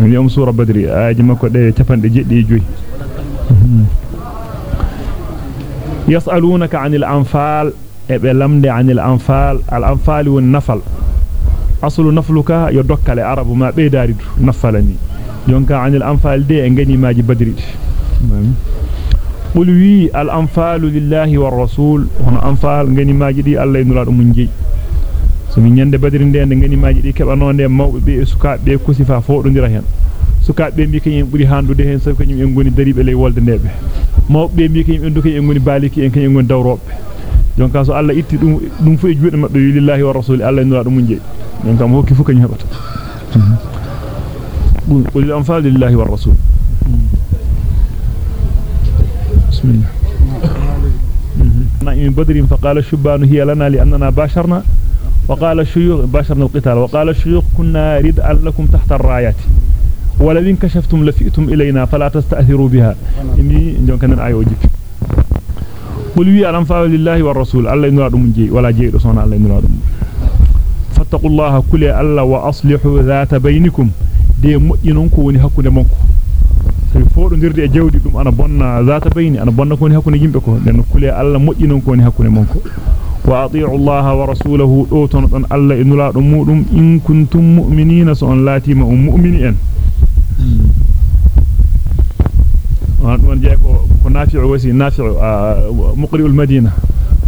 اليوم سورة بدري أجمعك تفند جدي جوي يسألونك عن الأنفال بلمد عن الأنفال الأنفال والنفل أصل نفلك يدك لعرب ما بيدار نفلني يونك عن الأنفال دي انجني ما جي بدري قلوي الأنفال لله والرسول هنا أنفال انجني ما جي دي الله ينرى so min nyande badri de de gani maji di kebano de mawbe be sukaabe be kusifa fodondira hen sukaabe bi kanyum buri handude hen sabu kanyum en goni daribe lay wolde nebe mawbe bi kanyum en duke en goni baliki en kanyum en dawrobe jonka so Allah itti dum dum fu e juude mabbe lillahi wa rasuli Allah nura dum munje jonka mo hokki fu kany hebata qul anfal lillahi wa rasul bismillah نعم بدر فقال الشبان هي لنا لأننا باشرنا وقال الشيوخ باشرنا القتال وقال الشيوخ كنا ردءا لكم تحت الرايات ولو انكشفتم لفئتم إلينا فلا تستأثروا بها. إني جون كان آية وجيك. قل وي ألم فاول لله والرسول الله ينرى دم جي ولا جي رسولنا الله ينرى فاتقوا الله كل الله وأصلحوا ذات بينكم. دي مؤينون كوني حكو نمونكو. sabi foodo dirde jawdi dum ana bonna zata bayni ana bonna ko ni hakkunde yimbe ko den kule alla mojjinon ko ni hakkunde monko وأطيعوا الله ورسوله اوتن أن الله ان لا دمودم إن كنتم مؤمنين سن لاتي ما مؤمنين. وأن وأن جاي كو نافع وسي نافع آه، مقري المدينة.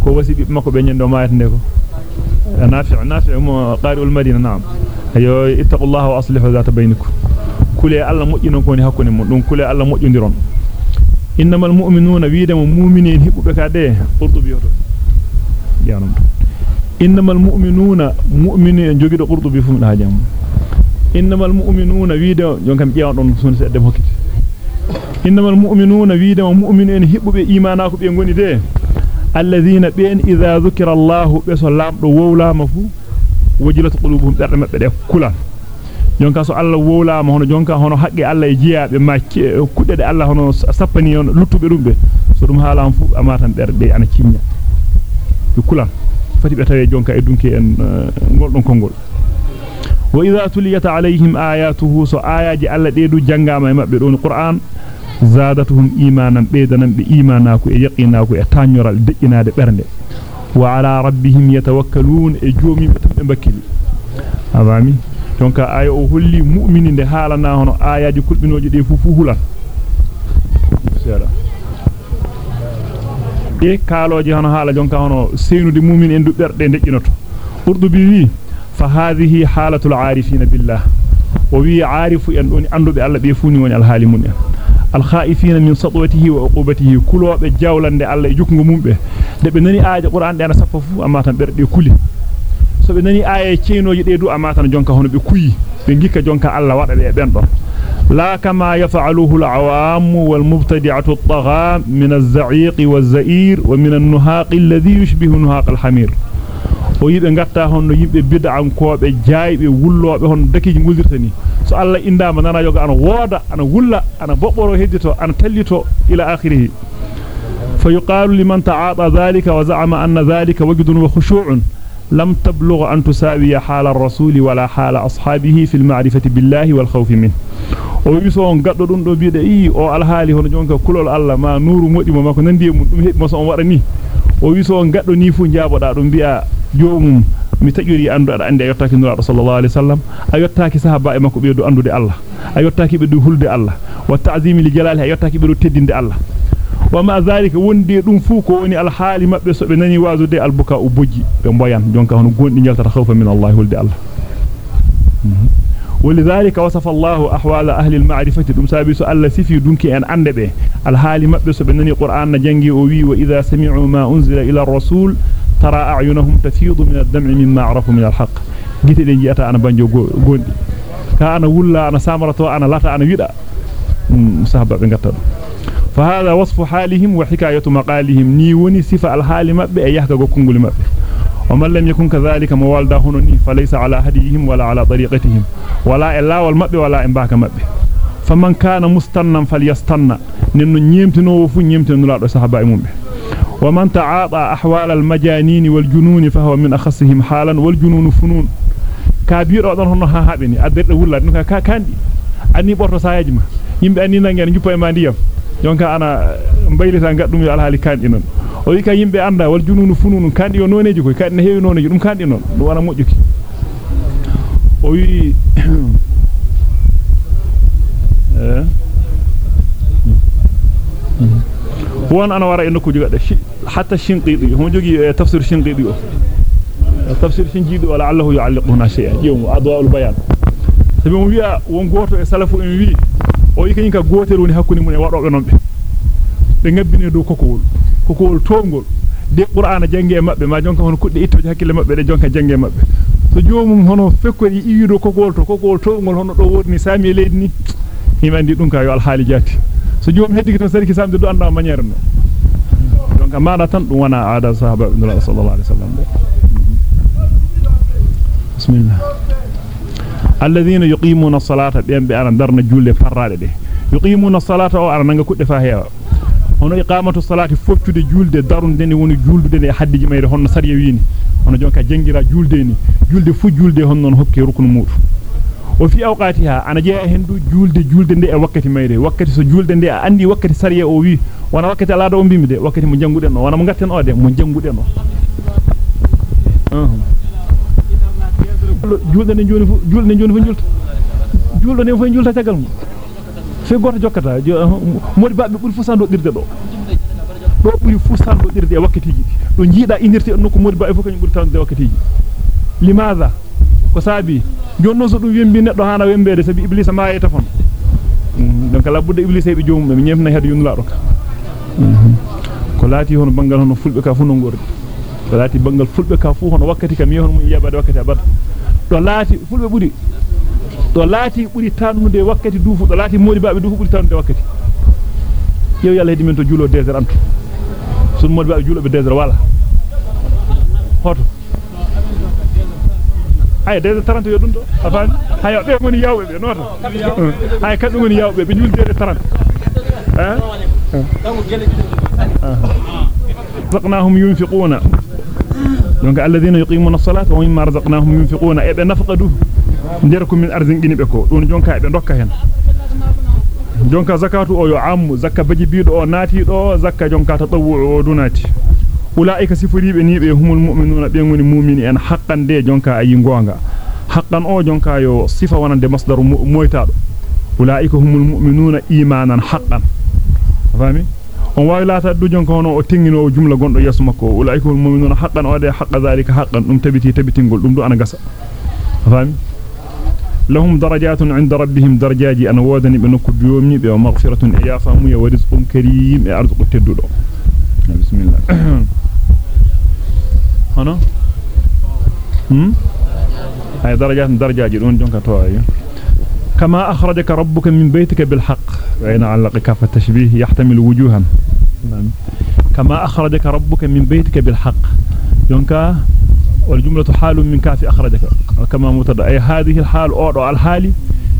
كو وسي مكو بي نندو ما يتنديكو نافع نافع قاري المدينة نعم. ايو اتقوا الله وأصلحوا ذات بينكم. كل الله موجين كوني حقوني مون دون كل الله موجين ديرون. إنما المؤمنون ويدم مؤمنين هبو بكاده قرطبي يوتو alla mojjondiron innamal mu'minuna mu'minuna mu'minin jogido qurtubi fu da jam innamal mu'minuna wiida jonkam ƴeewa don sun se dem hokkiti innamal mu'minuna wiidama mu'minin hibbe imana ko be ngoni de alladhina bin idha dhukira allah be so lamdo wowlama fu wajilat qulubuhum berde mabbe de kulan jonka so Allah wowlaama hono jonka hono haqqe Allah e jiyaabe ma kudde de Allah hono sappani on luttube dumbe so dum haalam fu amatan berde ana cinnya be kulan fati be tawe jonka e dunki en goldon kongol wa idha tuliyat alayhim ayatuhu so ayaji Allah de du jangama e mabbe don qur'an zadatuhum imanan beedanan be imanako e yaqinako e tanyoral dejjinaade bernde wa ala rabbihim yatawakkalun e joomi be bakkili awami donc aya o holli mu'mini nde haalana hono ayaji kulbinoji de fu fu hulan e kaaloji hono haala jonka hono seynude mu'mini en dubberde dejjinoto urdubi wi fa hadhihi halatul arifina billah o wi arifu en doni andube alla be funi woni al halimun en al khaifina min satwatihi wa uqubatihi kulobe jawlande alla e jukngo mumbe de be nani aaje qur'an de ana sappa fu amma tan berde kuli so be nani aaye ceenoji de du amma tan jonka hono be kuyi be gikka jonka alla wada be ben don la لا كما يفعله العوام والمبتدعة الطغاة من الزعيق والزئير ومن النهاق الذي يشبه نهاق الحمير. ويبقى نغطى هون يبقى بدعا كواب جايب ولو بهون دكي نغذرتني سألا إندا من أنا يوغ أنا وادا أنا ولا أنا بقبرو هدتو أنا تليتو إلى آخره. فيقال لمن تعاطى ذلك وزعم أن ذلك وجد وخشوع. لم تبلغ أن تساوي حال الرسول ولا حال أصحابه في المعرفة بالله والخوف منه ويسون yi o alhaali hono jonka kulol alla ma nuru modi mo mako nandi mum dum hebi mo so on wada ni o wiso gaddo ni fu jaaboda dum bi'a joomum mi tajuri andu ada ande yottaaki nura sallallahu alaihi wasallam a yottaaki sahaba e makko be do andude alla a yottaaki be do hulde alla wa ta'zimi li jalali a yottaaki be do teddinde alla وما ذلك وندي دون فوكو وني الحال مبه سو بناني وازو دي البكاء وبوجي. بمبيان جونكا هون غوندي نيلتا خوفا من الله ولدي الله. ولذلك وصف الله أحوال أهل المعرفة دوم سابس الله سيفي دونكي أن اندبه الحال مبه سو بناني قرآن جانغي أو وإذا سمعوا ما أنزل إلى الرسول ترى أعينهم تفيض من الدمع مما عرفوا من الحق. جيتي دي جاتا أنا بانجو غوندي. كان ولا أنا سامرتو أنا لاتا أنا ويدا. مصاحبه بنغتا فهذا وصف حالهم وحكاية مقالهم. ني وني صفة الحال مبه أي يحكى كونغول مبه ومن لم يكن كذلك موالدا هنوني فليس على هديهم ولا على طريقتهم. ولا إلا والمبه ولا إنباك مبه فمن كان مستنا فليستنى. ننو نيمتنو فو نيمتنو لا صحابة مبه ومن تعاطى أحوال المجانين والجنون فهو من أخصهم حالا والجنون فنون. كابير أدن هنو ها هابني أدر ولا نكا كاندي. ma yimbe anni nangen juppa e ma ndiyam jonka ana mbaylita gaddum yo alhaali kandi non o wi ka yimbe anda wal jununu fununu kandi yo noneji koy kandi heewi noneji dum kandi non dum wana mojjuki o wi eh won ana wara en nokkuji gadde hatta shinqidi homo jogi tafsir shinqidi o tafsir shinqidi wala allahu yu'alliquna shay'an yawm adwa'ul bayan sabi mo wi'a won goto e salafu en wi o yi kanyka gotel woni hakkunde mun e wadobe non be be ngabbine do kokowol kokowol tongol de qur'ana jange mabbe ma jonka hono kudde ittoje hakkille mabbe de jonka jange mabbe so joomum hono fekkori iwido kokowol to kokowol tongol hono do wodni sami e leydi ni himi andi dum ka yo al haali jati so joom heddi to sarki samde do anda manière no donc maada tan dum wana aada sahaba nabi sallallahu alaihi wasallam bismillah alladhina yuqimuna as-salata bi aran darna julle farrade de yuqimuna as-salata o aran nga kudde fa heewa hono iqamatu as-salati foftude julde darunde ni woni juldude ne haddiji mayre honno sariya wini hono jonka jangira julde ni julde fu julde hon non hokke rukunu mudu o fi awqatiha ana jeya hendu julde julde nde e wakkati mayre wakkati so julde nde andi wakkati sariya o wi wana wakkati alaado o bimde wakkati mo janguden o wana mo gatten o de mo janguden o julde ne joni fu julde ne joni fu julta julde ne fu julta tagal mo fe goto jokkata modi babbe buri fusando dirde do do buri fusando dirde e wakkatiji do jiida inirti nokku modi babbe fu kany buri tawde wakkatiji limaza ko sabi jonno so dum wembi neddo hana wembede sabi iblis ma yeta fon donc la budde iblis e be joomum be nyemna hedo yunula do ko laati hono bangal hono fulbe ka fu no ngordi ko laati bangal fulbe ka fu hono wakkati kam yehon mum yabade wakkati abada do laati fulbe buri do laati buri tanude wakkati duufu do laati modi baabe duufu buri tanude wakkati yow yalla hedi men to juulo desert antu sun modi baabe juulo be desert wala hoto ay desert 30 yo dum do afani hayo be ngoni yawbe be nota hay kadum ngoni yawbe be julde 30 ha رزقناهم ينفقون دونك الذين يقيمون الصلاة ومما رزقناهم ينفقون ايب نفقدو نديركم من ارزن غني بكو. دون جونكا بي دوكا هن جونكا زكاة أو عام زكاه بجي بيدو أو ناتي دو زكاه جونكا تطوع دوناتي. أولئك سفريبه نيبه هم المؤمنون بين من مؤمن ان حقا دي جونكا أي غونغا حقا أو جونكا يو صفة وناند مصدر مويتادو. أولئك هم المؤمنون ايمانا حقا. فاهمين؟ On wawi laata du jonka hono o tengino jumla gondo yeso makko ulaikul mu'minuna haqqan wa de haqqa zalika haqqan dum tabiti tabitingol dum do ana gasa fami lahum darajatun 'inda rabbihim darajaji an wodani be nokku jomni be maghfiratun e yafamu ya rizqun karim e teddudo bismillah hono hmm ay darajatun darajaji don jonka to ay كما أخرجك ربك من بيتك بالحق. وإن علق كاف التشبيه يحتمل وجوها. كما أخرجك ربك من بيتك بالحق. ينكا والجملة حال من كاف أخرجك. كما متدى أي هذه الحال أو الحالي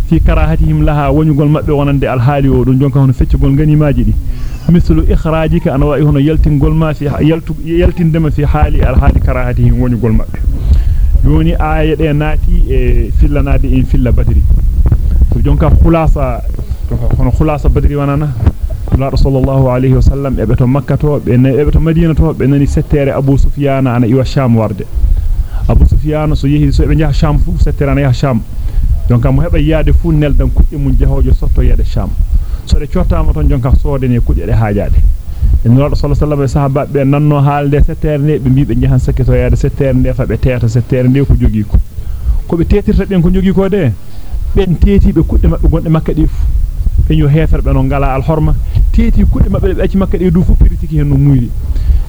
في كراهتهم لها ونقول مأبي ونند الحالي ودون جونك هنا فتشقول غني ماجدي مثل إخراجك أنا وإيه هنا يلتن قول ما في يلتن دم في حالي الحالي كراهتهم ونقول مأبي. يوني آية ناتي في لنادي إن في بدري. Jonka khulasa hono khulasa badri wanana la sallallahu alayhi wasallam e beto makka to be ne e beto madina to be nani settere abu sufyan ana iwa sham warde abu sufyan so yehi so be jaha sham fu settere ana yaha sham jonka mo heba yaade fu neldan kudde mun jahojo sotto yede sham so de ciotama ton jonka soode ne kudde de haajade en la sallallahu alayhi wasallam sahaba be nanno haalde settere ne be mbi be jahan sakketo yaade settere ne fa be teta settere ne ko jogi ko ko be tetirta ben ko jogi ko de ben tetibe kudde mabbe gonde makka di fu ben yo heferbe no ngala al horma teti kudde mabbe be acci makka di du fu piritiki hen no muyri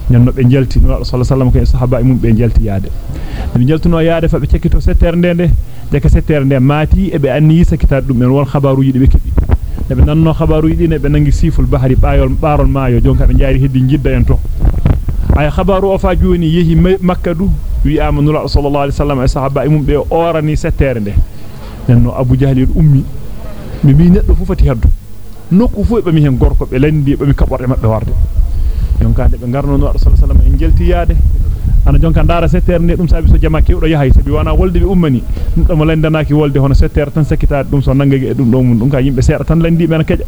nyanno be jalti no sallallahu alaihi wasallam ko sahaba mum be jalti yaade be jaltuno yaade fa be cekkito settere ndende deke settere nde maati e be anni sakita dum en won khabaruji de be kebi be nanno khabaruji di ne be nangi siful bahari bayol barol maayo jonka be jaari heddi jidda en to ay khabaru o fa joni yehi makka du wi amanu sallallahu alaihi wasallam e sahaba mum be orani settere nde nenno Abu Jahl ummi mi mi neddo fu fati heddo nokku fu be mi hen gorko be landi be mi kaborde mabbe warde yon kande be garno no sallallahu alaihi wasallam en jelti yaade ana jonka ndara settere ne dum sabi so jama kewdo yahay sabi wana wolde be ummani dum mo lendanaaki wolde hono settere tan sakkitaade dum so nangage e dum do mun dum ka yimbe seeda tan lendi be na keja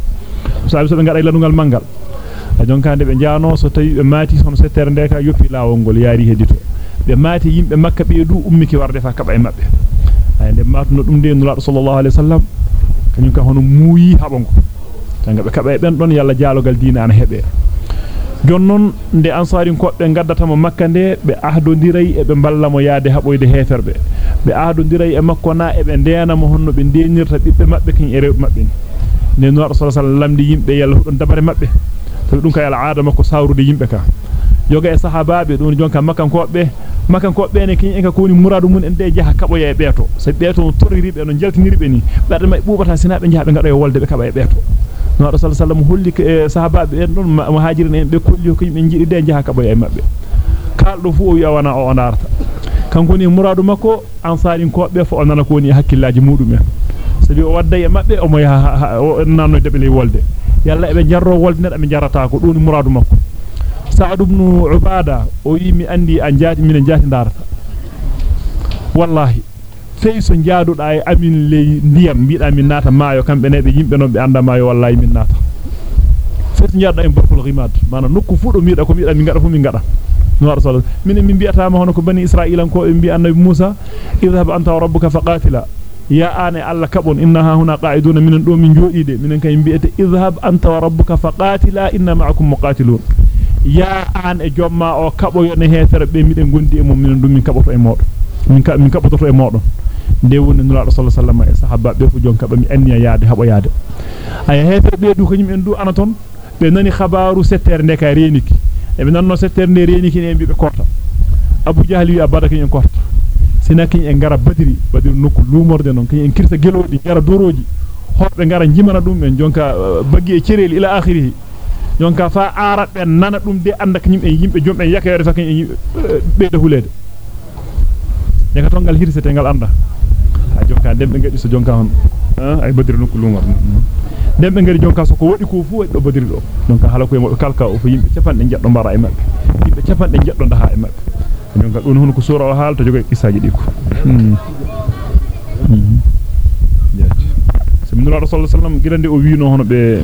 sabi so be ngada landugal mangal a jonka de be jaano so tawi be maati hono settere de ka yoppi lawol gol yaari hedito be maati yimbe makka be du ummiki warde fa kaba e mabbe ay de maatuno dum de nula sallallahu alaihi wasallam kanyum ka hono muuyi habongo tanga be kaba e ben don yalla jaalogal diina ana hebe jonnon nde ansaarin kobbe gaddatamo makka nde be ahdondiray e be ballamo yaade haboyde heferbe be ahdondiray e makko na e be ndeenamo honno be denirta bibbe mabbe kin e rewbe mabbe ne no rasul sallallahu lamdi yimbe yalla hudon dabare mabbe to dum kay al aada makko sawrude yimbe ka yoga e sahabaabe don jonka makkan kobbe makkan kobbe ne kin en ka koni muradu mun en de jaha kabo e beeto se beeto toriribe no jaltiniribe ni badde may bubata sinabe jaha be ngado e wolde be kaba e beeto no rasul sallam holli e sahabaabe en don muhajirin en be kolli ko yimbe jidi de jaha kabo e mabbe kaldo fu o wi o onarta kanko ni muradu makko ansaarin kobbe fo onana ko ni hakkillaji mudum en sabi o wadda e mabbe o mo yaha nanno de be ley wolde yalla e be jarro wolde ne be jarata ko dun muradu makko sa'd ibn ubada o yimi andi an jaati min jaati darata wallahi sey so jaaduda e amin ley ndiyam biida min nata maayo kambe ne be yimbe non be anda maayo wallahi min nata fet jaada en borkol rimad mana nokku fu do miida ko miida min ngada fu min ngada no rasul min min biata ma hono ko bani isra'ilan ko en bi annabi musa idhhab anta wa rabbuka faqatila ya ane alla kabon innaha huna qa'iduna min do min ya an e jomma o kabo yo ne hetere be miden gondi e mum minen dum min kaboto e modon min ka min kaboto e modon de woni nula rasul sallallahu alaihi wasallam e sahaba be fu jon kaba mi anniya yaade habo yaade ay hetere be du ko nyim en du anaton be nani khabaru setter de ka reniki e be nanno setter de reniki ne bibe korta abu jahli wi abada kin korta sinakin en gara badiri badiri nokku lumorde non kin en kirta gelodi gara doroji hobbe gara jimana dum en jonka baggi e cereli ila akhirih jonka fa arat ben nana dum de anda ko yimbe yimbe jombe yakere fa kan beede hulede yaka tongal hirsete ngal anda ha jonka dembe ngadi so jonka hon ay badiri nokku lumor dembe ngari jonka so ko wadi ko fu do badiri do jonka hala ko e mo kalka o fo yimbe capande jeddo mbara e mabbe yimbe capande jeddo ndaha e mabbe jonka don hono ko sura o haal to joge kisaji النبي صلى الله عليه وسلم غيراندي أو وينو هونو بي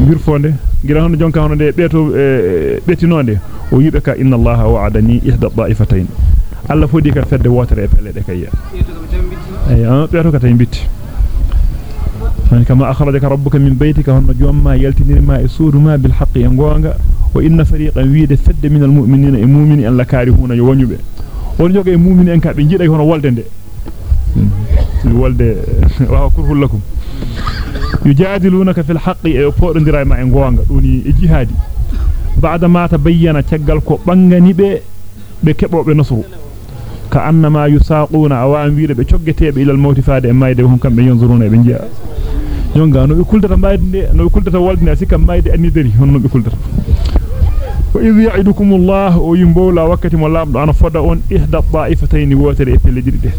ان الله وعدني احد الضائفتين الله فودي كان فد ووتر اي بلدي كيا اي أنا بيتو كاتاي بيت فان كما اخرجك ربك من بيتك هون جوم ما يلتني ما يسود ما بالحق ينغونغا وان فريقا ويد فد من المؤمنين المؤمن ان لكاري هنا يوانيوبه won joge mu'minen ka be jidaay hono woldende. Mm -hmm. walde wa kurhul lakum mm -hmm. يجادلونك في الحق إيه، فورن دراي ما انغوغا دوني جهادي بعد ما تبين تغال كو بانغاني بي بكبوب نصر كأنما يساقون اوان ويد بي إلى الموت فاد مايده هم كان ينظرون بنجا جونغا نو كولدرا مايد نو كولدرا والدنا سيكم مايد أني دري. هنو بكولدرا وإذ يعدكم الله وينبولا وقت ملاب أنا فدا أن إحدى الطائفتين واتر إفل جريده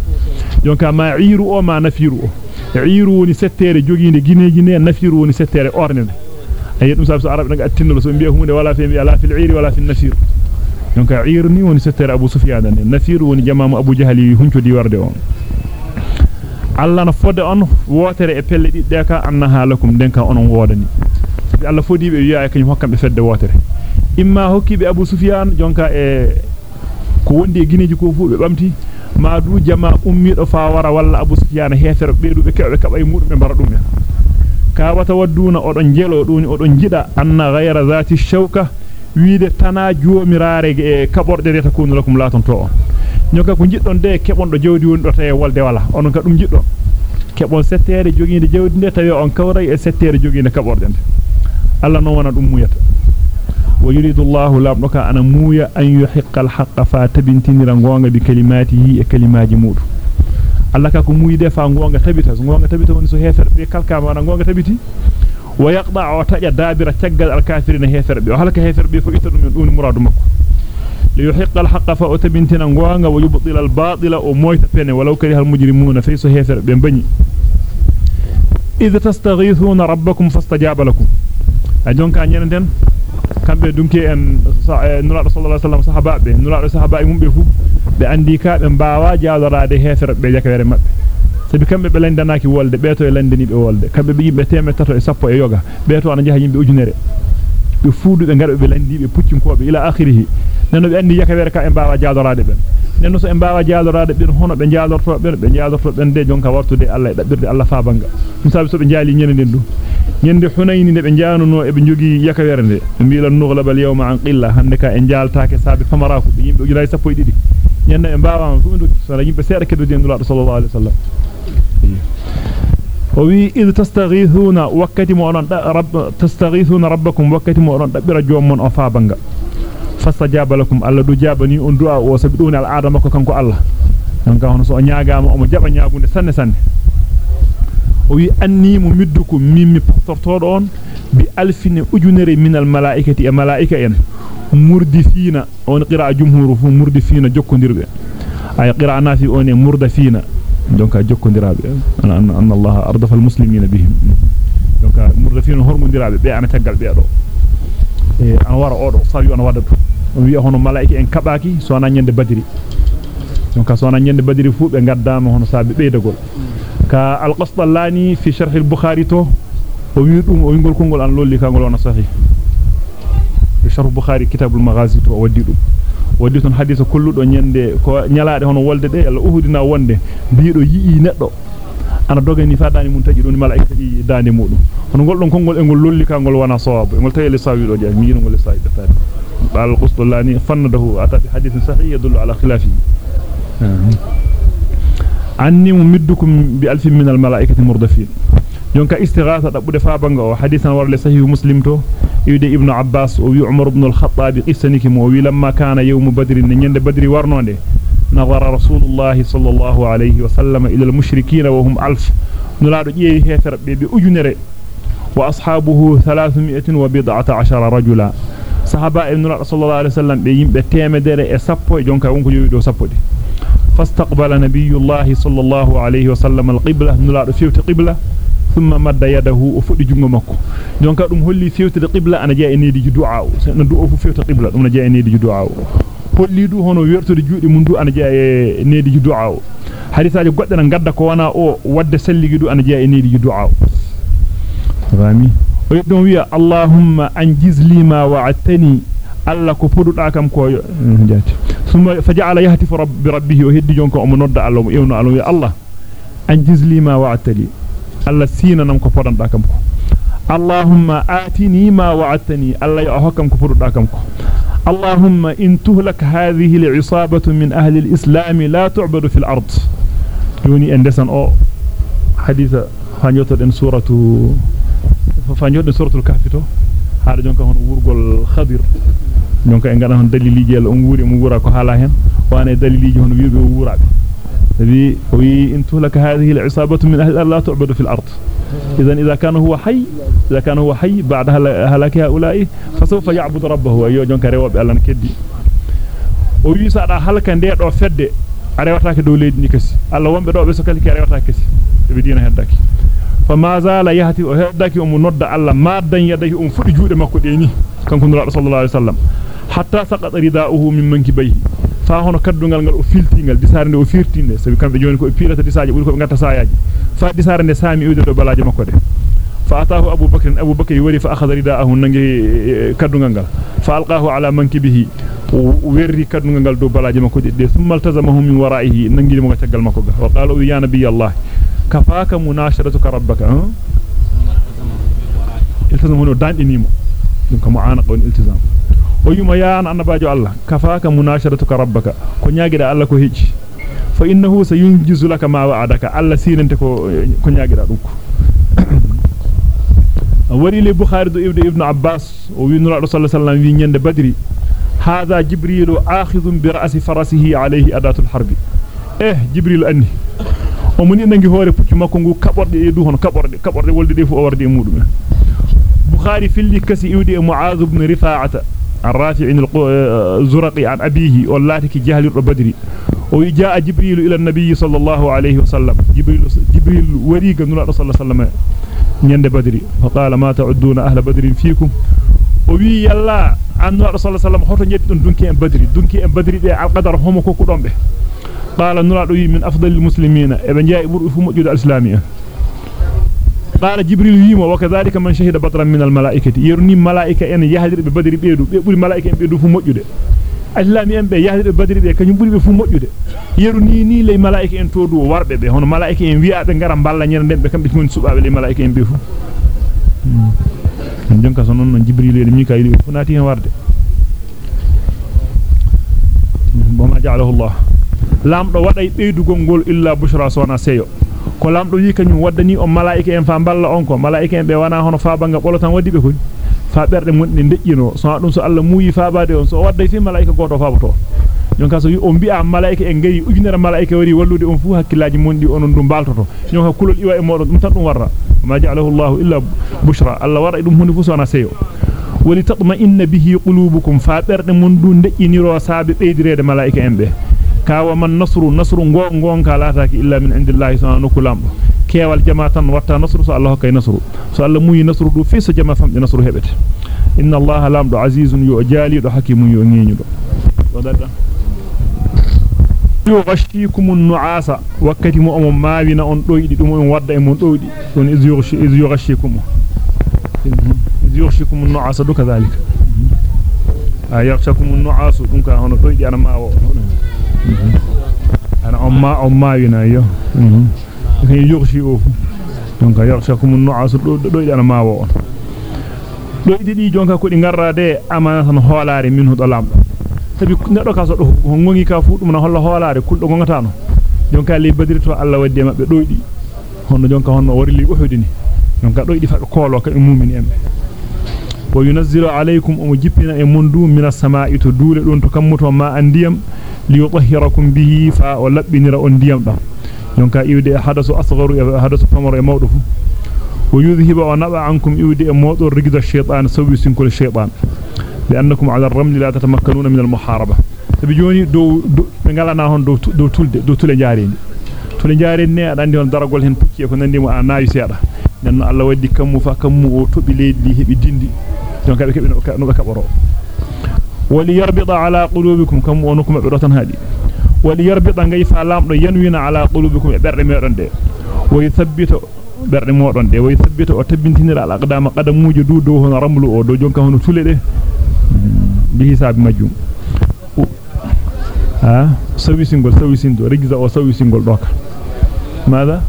يونكا ما عيرو أو ما نفيرو عيرو نستير جوجين جيني جيني نفيرو نستير أورنين. أي يتم سابس عرب نقا التنو لسو انبيه هوني ولا في, لا في العير ولا في النفير. يونكا عيرني ونستير أبو سفيان النفير ونجمام أبو جهل يهنشو دي ورده أون. alla na fodde on wotere e pelle di deka anna halakum denka onon wodani alla fodi imma hokkibe abu sufyan jonka e ko wondi e gineji ko fu be bamti ma du jama ummido fa wara walla abu sufyan hefer be kewbe kabay mudum be bara dum ka wata wadduna odon jelo duni odon jida anna ghayra zati shawka wiide tana joomirare e kaborde reta kunu lakum laton to on nyoka ko jiddon de kebon do jawdi woni do tay wolde wala onon ka dum jiddon kebon settere joginde jawdi de tawi on kawray e settere joginde kaborde de alla non wana dum muyata ويريد الله لابنك أنا مويا أن يحق الحق فاتبنتني رنغوانغ بكلماته كلمات مود الله كاكو موي دفا غوانغ تبتا غوانغ تبتا وني سو هيفر بي. كالكا ما غوانغ تبتي ويقطع وتجا دابر تجل الكافرين هيفر بي. وهلك هيفر بي فويتو من دون مراد مكو. ليحق الحق فاتبنتنا غوانغ ويبطل الباطل ومويت بين ولو كره المجرمون فيسو هيفر بي بني. إذا تستغيثون ربكم فاستجاب لكم. أجونك أنيرندن kambe dunki en nura sallallahu alaihi wasallam sahabaabe nura sahabaabe mumbe fu be andi ka be baawa jaalorade hefere be jakawere mabbe sabi kambe be landanaki wolde beeto e landani be wolde kambe be yimbe teme tato e sappo e yoga beeto ana jaha yimbe ujunere be fuudu be garbe be landi be puccinkobe ila akhirih nano be andi yakawere ka e baawa jaalorade ben nenno so e baawa jaalorade ben hono be jaalorto ben be jaalorto ben de jonka wartude Allah e dabbirde Allah fa banga dum sabi so be jaali nyene den dum nyende hunayni ne be jaanuno e be jogi yakawere de mbila nughlabal yawma an qilla hande ka en jaaltaake sabi famaraku be yimbe ujunay sappo e didi nyenne e baawa fu ndu so yimbe seeda keddo den nulaado sallallahu alaihi wasallam وي إذ تستغيثون وقت مؤمن رب تستغيثون ربكم وقت مؤمن دبر جومون أفابنغا فاستجاب لكم الله دو جابني on du'a o sabi dun al adama ko kanko Allah donc hono so nyaagaama o mo jaba nyaagunde sanne sanne o wi anni mu middukum mimmi pastortodo on bi alfin ujunere min al malaikati e malaika en murdifina on دونك اجوكو ديراب ان ان الله اردف المسلمين بهم. دونك مردفين هرم ديراب بي يعني إيه، أنا تغال بي ادو اي أنا ورا اودو ساري أنا ودا وي هونو ملائكة إن كباكي سونا نيند بدري. دونك سونا نيند بدري فو بي غدام هونو سابي بي دغول كا القصد اللاني في شرح البخاري تو وي دوم وي غول كونغول ان لولي كانغول أنا صحيح. شرح البخاري كتاب المغازي تو ودي waddi ton hadisa kulludo nyande ko nyalaade hono wolde de alla uhudina wonde biido yii neddo ana dogani fadani mun taji don malaika taji dande mudum hono gol don kongol e gol lolli kangol wana sawab ngol tawi le sawi do jaa mi yino ngol sawi defade bal qustulani fannadahu ata bi hadithin sahih yadullu ala khilafi anni mumiddukum bi alfin min al malaikati murdafin jonka istighatha dabbude fabanga o hadithan warle sahih muslim to yude ibnu abbas o wi umar ibn al-khattab qissaniki mo wi lamma kana yawm badr nyande badri warnonde nazara rasulullah sallallahu alayhi wa sallam ila al-mushrikeen wa hum alf nulaado jeewi hefer be be ujunere wa ashabuhu 310 rajula sahaba ibn sallallahu alayhi wa sallam be yimbe temedere e sappo e jonka wonko yowi do sappo de fastaqbala nabiyullah sallallahu alayhi wa sallam al-qibla nulaado fiwti thumma madda yadahu o fuddi jungo makko donka dum holli fewtude qibla ana jaa enedi ju du'a na du'o fu fewta qibla dum na jaa enedi ju du'a holli du hono wertude juudi mundu ana jaa e ju du'a hadisaaje godde na gadda ko wana o wadde selligi du ana jaa e ju du'a rami o yedon wiya allahumma anjiz lima wa'adtani alla ko poduda kam ko jaati summa faja'ala yahtifu rabbi rabbihi wa hiddi jonko o mo nodda allah mo ewno allah anjiz li ma wa'adtani Allah sina nam ko podanda kam ko Allahumma atini ma wa'adtani Allah ya hokam ko poduda kam ko Allahumma in tuhlak hadhihi al'isabatu min ahli al-islam la tu'badu fil ard doni en desan o haditha fanyoto den suratu fanyoto suratul kahfi to haada jonka hono wurgol khadir jonka en gada hon daliliji el on wuri mo ذي وإن تهلك هذه العصابة من أهل لا تعبد في الأرض إذا إذا كان هو حي إذا كان هو حي بعد هلاك هؤلاء فسوف يعبد ربه أيها جون كريوا بألان كدي ويسا دا هلكا ندي دو فدde arewataake dow leydi ni kasi alla wonbe do be so kalki arewataake kasi be diina heddaki fa ma zala yahti o heddaki o mo nodda alla maddan yadahi um fudi juude makko de ni kanko nura sallallahu alaihi wasallam fa hono kaddungal ngal o filtingal disaare nde o firtinde sabi kambe joni ko pirata disaaje buri ko be ngatta saayaji fa disaare nde saami iwde do balaaje makko de fa atahu abu bakr abu bakr wari fa akhadha ridaahu nangi kaddungal ngal fa alqahu ala mankibihi werri kaddungal ngal do balaaje makko de thumma altazamahu min wara'ihi nangi mo tagal makko ga wa qala ya nabiy allah kafaka munasharatuka rabbaka iltazamu dandinimo dum ko mu'anaqa wal iltizam nyaagida Allah ko heji fa innahu sayunjizu laka ma wa'adaka Allah sinante ko ko nyaagida dum ko wari le bukhari do ibnu ibnu abbas o wi nura sallallahu alaihi wasallam wi nyande badri hadha jibril akhidhun bi ra'si farasihi alayhi adatul harbi eh jibril anni o muni nangi hoore pucci makko ngu kaborde e du hono kaborde kaborde wolde de fu o warde e mudum bukhari filli kasi iwdi e muaz ibn rifa'ata الرافع الزرقي عن أبيه واللاتك جهل البدري وجاء جبريل إلى النبي صلى الله عليه وسلم. جبريل, جبريل وريق نلا صلى الله عليه وسلم يند بدري. فقال ما تعدون أهل بدر فيكم؟ o wi yalla annu rasul sallallahu hoto jeddi don dunki en badri dunki en badri be alqadar homo ko ku dombe qala nura do wi min afdalil muslimina e be jaay قال جبريل ويما وكذلك من شهد بدرا من الملائكه يرني ملائكه ان يهدر ببدر بيدو بي بوري ملائكه بيدو yahde badri be kanyum buri be fu mojude yeru ni ni le malaika en todu warbe be hono malaika en wi'a be ngara balla nyere den be kambe mun subabe le malaika en be fu jonka so non non jibril e mikail fu nati hen warde bama ja'alahu allah lamdo waday beydugol gol illa bushra sona seyo ko lamdo wi kanyum waddani on malaika en fa balla on ko malaika en be wana hono fa banga bolotan waddi be ko fa berde mun ne dejjino so dum so Allah muuyi faabade on so wadday fi malaika goto faabato jonka so wi on bi'a malaika en gayi ujunere malaika wari wallude on fu hakkilaji mondi onon dum baltoto jonka kulol iwa e modon dum tan dum warra ma ja'alahu Allah illa bushra Allah wara dum hunde fu sona seyo wali tatma inna bihi qulubukum fa berde mun du dejjiniro saabe beydirede malaika en be kawa man nasru nasru ngo ngonka lataki illa min indillahi subhanahu kulamdo kewal jama watta nasru so Allah kay nasru so Allah muyi nasru du fi so jama famde nasru hebete inna Allah lamdo azizun yu jalido hakimun yu ngenyudo do dadda yo ghashikum an-nu'asa wakati mu on maawina on doydi dum on wadda e mon doydi don iz yughshi iz yughshikum iz yughshikum an-nu'asa du kadhalika ayaghshakum an-nu'asu dum ka hono doydi ana maawo ma on maawina yo kan yughshi o donc yaghshakum an-nu'asu doydi ana maawo on doydi di jonka ko di garrade amana tan hoolaare minhu do lamdo tabi neddo ka so do ngongi ka fu dum na holla hoolaare kuldo gongata no jonka li badri to Allah wadde mabbe doydi honno jonka honno warli uhudini jonka doydi fa koolo ka mu'mini en wa yunazzilu alaykum um jippina e mundu minas samaa'i to duule don to kammuto ma andiyam ليطهركم به فولبنر اون ديام دا ينكا يودي حدث اصغر حدث فمر مودو ويذهب ونبع عنكم يودي مودو رغد الشيطان سويسن كل شيطان لانكم على الرمل لا تتمكنون من المحاربه تبيوني دو غالنا هون دو دو تولد دو تولي جاريني تولي جاريني اداندي هون دراغول هين بوكي كو نانديمو أنا ناوي سيدا نن الله ودي كم فكم مو توبي ليدي هبي ديندي دونك ابي كبي نوكا نوكا برو wali yarbida ngay fa lamdo yanwina ala qulubikum e berde medon de wa yuthabbita berde modon de way sabbita o tabbintinira al aqdama qadamuji du do hono ramlu o do jonka hono tule de bi hisabi majjum ha sawi singol sawi sindo regiza o sawi singol doka ماذا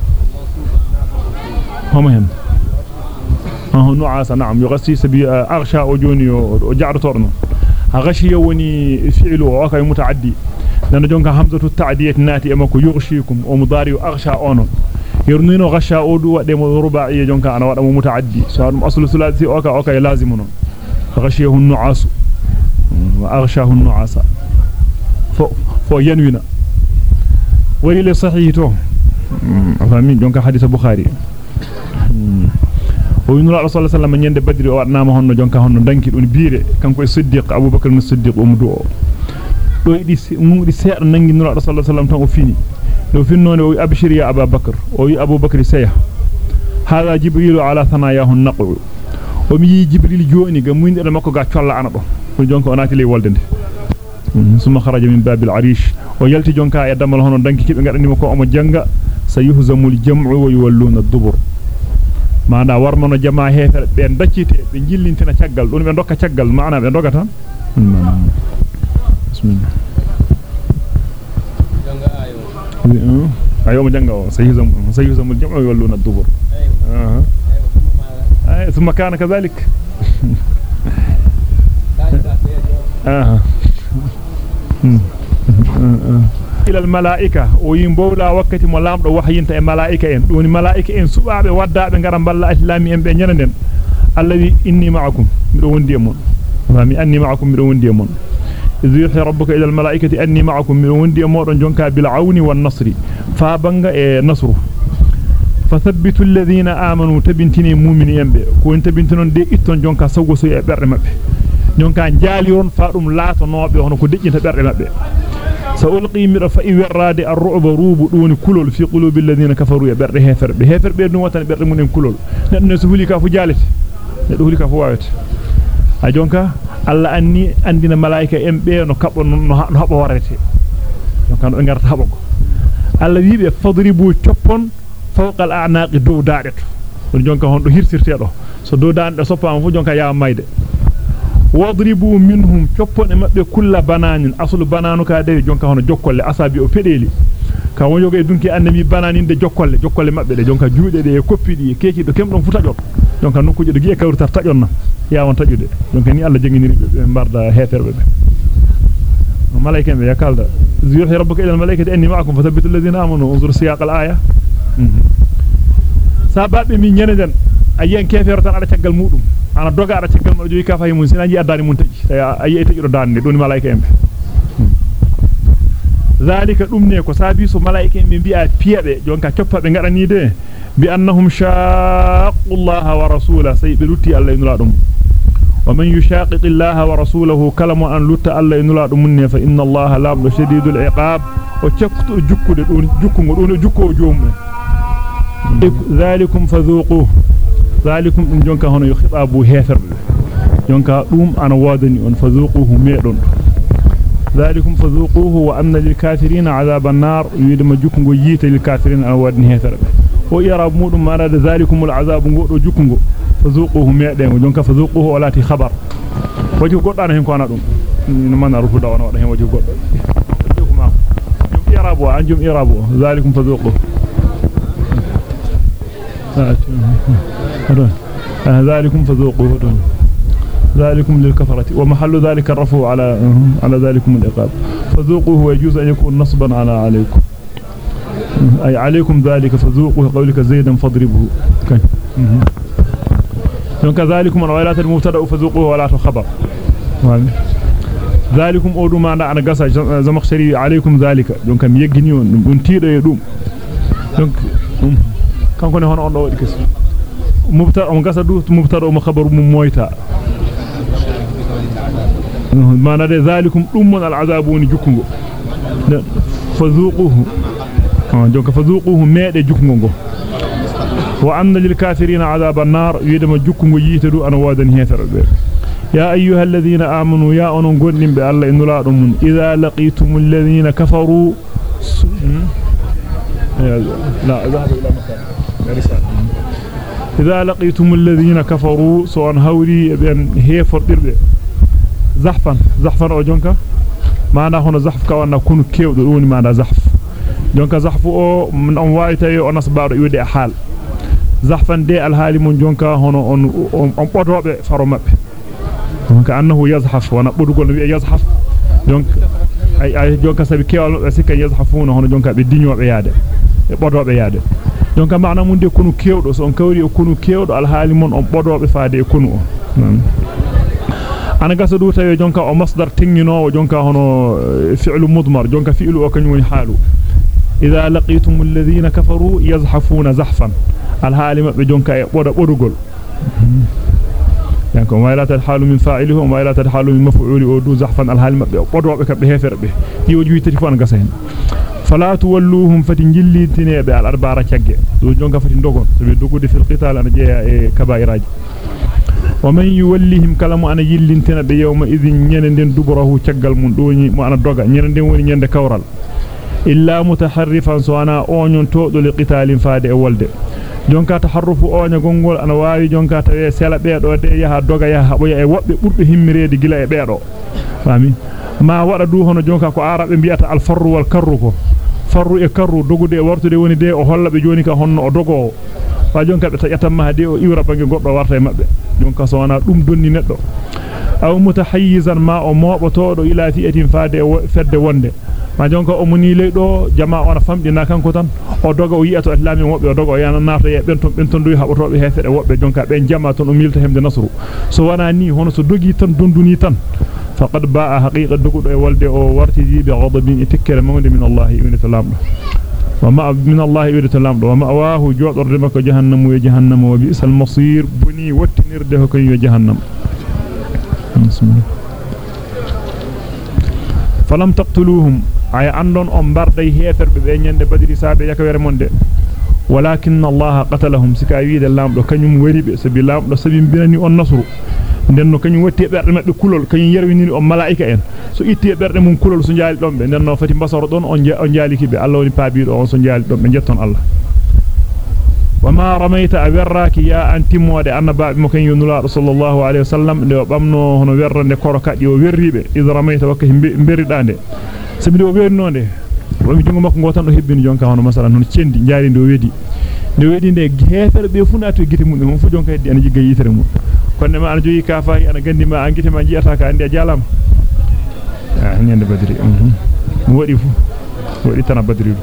هم هم آه نعاس نعم يغسي سبي اغشى وجوني وجعر تورنو غشي وني فعل أو كاي متعدي لأن جونكا همزة التعدية ناتي امكو يغشيكم ومضاري أغشى أونو. يرنينو وده مو رباعيه جونكا أنا ودا مو متعدي. سواء أصل ثلاثي أوكا أوكا لازم نون غشيه النعاس واغشاه النعاس فو فو ينوينا. ولي لصحيح تو فامين جونكا حديث البخاري wasallam nyande badri o wadnama honno jonka honno danki don biire kanko e siddiq abubakar ibn siddiq o mudu o do idi mudi seeda nangi nura rasul sallallahu alaihi wasallam tan o fini do finnone o abshir ya abubakar o yi abubakar sayya hada jibril ala thanayahu an-naqu o mi yi jibril joni ga muinde do makko ga colla ana do ko jonka onati ley woldende summa kharaja min babil arish o yalti jonka e damal hono danki kibe ngadani ko omo janga sayuhzamul jam'u wa yuwalluna ad-dubur maana warnono jamaa hefere be daccite be jillintina caggal don be dokka caggal maana be dogata bismillah janga ayo ayo mo janga o sayhizam sayhizam al-jam'u yawluna ad-dubur aha ay thumma kana kadhalik aha ila almalaika o yimbowla wakkati mo lamdo wahyinta e malaika en doni malaika en subaabe waddaabe ngara balla islami en be nyananden allazi inni ma'akum mido wondi e mon fami anni ma'akum mido wondi e mon yuhi rabbuka ila almalaikati anni ma'akum mido wondi e modon jonka bil auni wan nasri fa banga e nasru fathabbitu alladhina amanu tabintini mu'mini embe ko en tabintinon de itton jonka sawgo so e berde mabbe jonka jaaliron fa dum laato noobe hono ko dejjinta berde mabbe سألقي مرفا إيراد الرعب روب دون كلول في قلوب الذين كفروا. يبر هفر. بهفر بين وطن بر من كلول. نحن نسولي كفو جالس. نسولي كفو وعيت أجونك الله أني أندنا ملائكة إمبي نكبر نحب وارتي نكان نغير تحبك الله يبي فضربوا تشبون فوق الأعناق دو دارت. ونجونك هون دو هير سيرتي دو سو دو دان دو سوبا مفو جونك يا مايدي wadribu minhum choppon e mabbe kulla bananin aslu bananu ka de jonka hono jokkolle asabi o pedeli ka won yoga e dunki annami bananinde jokkolle jokkolle mabbe de jonka juude de e koppidi keki do kemdon fu tajon jonka nokkuje do giye kawritar tajonna yawon tajude jonka ni alla janginiri be barda heferbe be malaika be yakalda yuhi rabbuka ila malaikati anni ma'akum fathabbitu alladhina amanu unzur siyaq al-aya sababe mi nyeneden ayen kefero tan ada tagal mudum ana doga ada tagal joyi ka fayi mun sinaji addani mun taji ayi taji do danne doni malaika embe zalika dum ne ko sabi so malaika embe bi'a piyabe jonka coppabe ngadani de bi annahum shaqqullaha wa rasula saybe lutti alla inula dum ومن يشاقق الله ورسوله كلم أن لت الله إنلا دمني فإن الله لا شديد العقاب وشكت جكو دون جكو دون جكو جوم ذلكم فذوقوه ذلكم إن جونكا هنا يخطاب هيفر جونكا دوم أنا وادني أن فذوقوه ميدون ذلكم فذوقوه وأن للكافرين عذاب النار. يدم جكو ييت للكافرين أنا وادني هيفر ويرى مودum ما ذلكم العذاب غودو جكو فذوقوه ميدن جونكا فذوقوه خبر. وجه goddo ana hen ko ana dum no man rufuda wana wada hen wajhu goddo kuma jum irabu anjum irabu zalikum fadhuqu ذلكم فذوقوه. ذلكم للكفرة. ومحل ذلك الرفع على على ذلكم العقاب. فذوقوه ويجوز أن يكون نصبا على عليكم. أي عليكم ذلك فذوقوه قولك زيدا فاضربه. دونك ذلكم الويلات المبتدأ فذوقوه ولا خبر ذلكم أودو ما أنا غسا زمخشري عليكم ذلك. دونك dum donc kanko ne hono on do wadi kesi khabaru mum moyta mana de zalikum dum mon al azabuni jukungo fazuquhu donc fazuquhu meede jukungo go wa anna lil kafirina adhaban nar yidama jukungo yitedu ana wadan heferbe يا أيها الذين آمنوا يا أنون قرنين بألا إنو لا رمون إذا لقيتم الذين كفروا لا ذهب إلى مكان إذا لقيتم الذين كفروا سواء هوري بأن هي فرطر زحفا زحفا أو جونكا؟ معنى هنا زحف كوانا كونوا كيو دون معنى زحف. جونكا زحف أو من أنواعي أو نصبار يودي أحال. زحفا دي الهالي من جونكا هنا أن أمبضوا فرو مبه. donc annahu yazhaf wana budugol wi yazhaf donc ay ay jonka sabi kewal sikka yazhafuna hono jonka be diñobe e donc maana mun de kunu kewdo so on kawri o kunu kewdo al hali mon on bodobe faade e kunu o ana gasa du tawi jonka o masdar tinginowo jonka hono fi'lu mudmar jonka fi'lu o kanyum woni halu idha laqitum alladhina kafaru yazhafuna zahfan al hali mabbe jonka e bodo bodugol يعني كما لا تحال من فاعله وما لا تحال من مفعوله ودو زحفا الحال مبه بدوبه كبه هفربه دي وجوي غسين فلا تولوهم فتنجلي تنيبه الاربعه ركعه دو جونغا فتي دوغون سبي دوغودي في القتال أنا جيا كبائراج ومن يوليهم كلام انا يلنتنا بيوم اذن نيندن دبره تيغال مون دوني مو أنا دوغا نيندن وني نيند كورال الا متحرفا سوانا اونيون تو دو لقتال فاده ولده jonka taharrufu onya gongol ana waawi jonka tawe sela beedo de yaha doga yaha haboya e wobbe burbe himmireede gila e beedo fami ma wada du hono jonka ko arabe biata al farru wal karru ko farru e karru dogude wartude woni de o holla be joni ka honno o dogo fa jonka be tajatam ma de o iwra bangi goddo warta e mabbe jonka so wana dum donni neddo aw mutahayyizan ma o mobotodo ila fi'atin faade fedde wonde ma jonka o muni ley jama ona famdina kanko tan o doga o yi'ato islami wobbe o doga o yana naata ye ben ton ben ton duy habotobe hefede wobbe jonka ben jama ton o milta hemde nasru so wana ni hono so dogi tan donduni tan faqad ba'a haqiqa dogudo e walde o wartidi bi ghadabin itikkere mawde min Allah ibn min Allah ibn talamdo wa ma'wahu jodorde makko jahannam wa jahannam wa bi'sal masir buni wattinirde ko yo jahannam bismillah falam taqtuluhum ay andon on barday heferbe be nyande badiri saabe yakawere monde walakin allah qatalahum sika wiide lamdo kanyum waribe sabi lamdo sabi binani on nasru denno kanyum watti berde mabbe kulol kanyum yerwinini o malaika en so itti berde mum kulol so jaali dombe denno fati basoro don on on jaaliki be Allah woni paabido on so jaali dombe jetton Allah wama ramaita awerraki ya antimode annaba mo kan yunula sallallahu alaihi wasallam de bamno hono werrande koro kadi o werribe id ramaita wakka beridande sabi o wernonde wami jungo makko gotan do hebbini jonka hono masalan hono cendi jaari ndo wedi ndo wedi de hefere be funatu gite mun hon fu jonka heddi an jigga yitere mun konne ma an jogi kafahi ana gandi ma an gite ma jiata ka andi a jalama ah nyande badri mo wadi fu wadi tan badri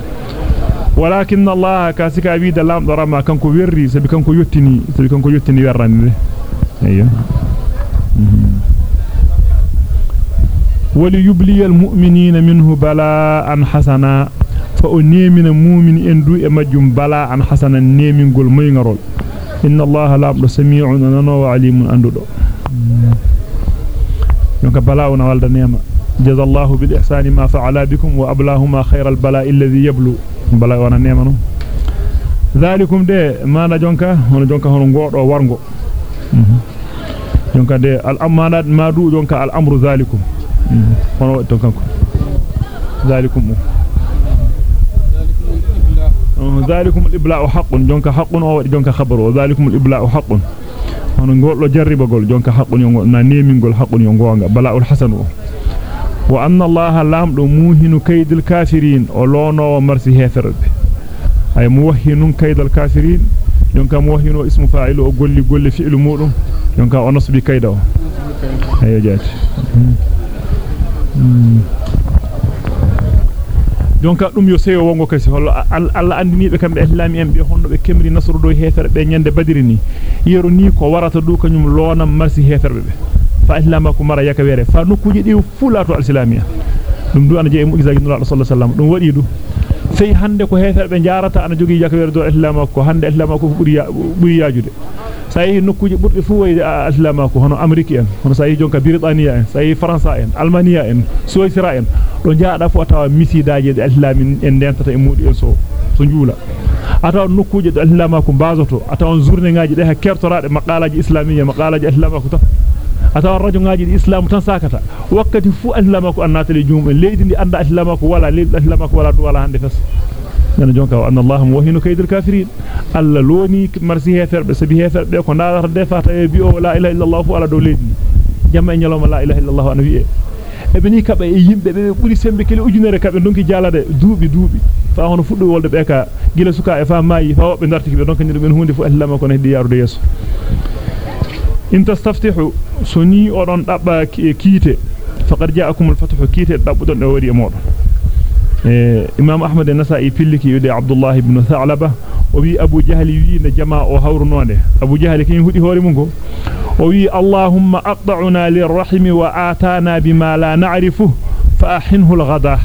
ولكن الله كاسك أبيد اللام ضرما كنكو ويري سبي كنكو يتني سبي كنكو يتني وراني أيوه وليبلي المؤمنين منه بلاء حسنا. فأنيمن مؤمن اندو إمجم بلاء حسنا. نيمن قول مينغرول. إن الله لابد سميع ننو وعليم أندو يونك بلاء والد نيمة جزا الله بالإحسان ما فعل بكم وأبلاهما خير البلاء الذي يبلو. bala wana nema no zalikum de mana jonka hono jonka hono godo wargo jonka de al amanat hono to kanko zalikum zalikum al ibla'u haqqun jonka haqqun o wadi jonka khabaru zalikum al ibla'u haqqun hono goldo jarribagol jonka haqqun yo na nemingol haqqun yo gonga bala'ul hasanu wa anna allaha lamdo muhinu kaydil kafirin o lono marsi heferbe ay muwahhinun kaydal kafirin jonka muwahhinu ismu fa'il o golli golli fi'lu mudum jonka o nasbi kayda o ayo jati jonka dum yo seyo wongo kasi hollo alla andini be kambe islami en be honno be kemri nasru do hefere be nyande badiri ni yero ni ko warata du kanyum lona marsi heferbe be fa islamaku mara yaka fa nokkuji di fulato al-islamiyya dum du ana je mu'jiza ginno Allah sallallahu alaihi wasallam dum wadi du sey hande ko heferbe jaarata ana jogi yaka do islamaku hande islamaku buri buri yajude sayi nokkuji burbe fu wayde islamaku hono ameriki en hono sayi jonka britania en sayi faransa en almania en suisra en do jaada fu tawa misidaaje de islamin en dentata e mudi en so so njula ataw nokkuje do islamaku bazoto ataw journée ngaaji de ha kertorade maqalaji islamiyya maqalaji islamaku ta atawa radio ngaaji di islam tan sakata wakkati fu islamako annatali jumbe leydi ndi anda islamako wala leydi islamako wala do wala hande fes nana jonka wa anna allah muwahhinu kaydil kafirin alla loni marsi heferbe sabi heferbe ko ndaarata defata e bi o la ilaha illa allah fu ala do leydi jamma nyaloma la ilaha illa allah ana wi'e e beni kabe e yimbe be buri sembe kele ujunere kabe donki jalade duubi duubi fa hono fuddu wolde be ka gila suka e fa mayi fa wobbe dartiki be donka ndir ben hunde fu islamako ne heddi yarude yeso in tastaftihu suni odon dabba kiite faqad ja'akum al-fathu kiite dabbudon de wari e modon e imam ahmad an-nasa'i pilliki yude abdullah ibn tha'laba o wi abu jahl wi na jamaa o hawrunode abu jahl kin hudi hore mun go o wi allahumma aqta'una lirrahimi wa atana bima la na'rifu fa ahinhu al-ghada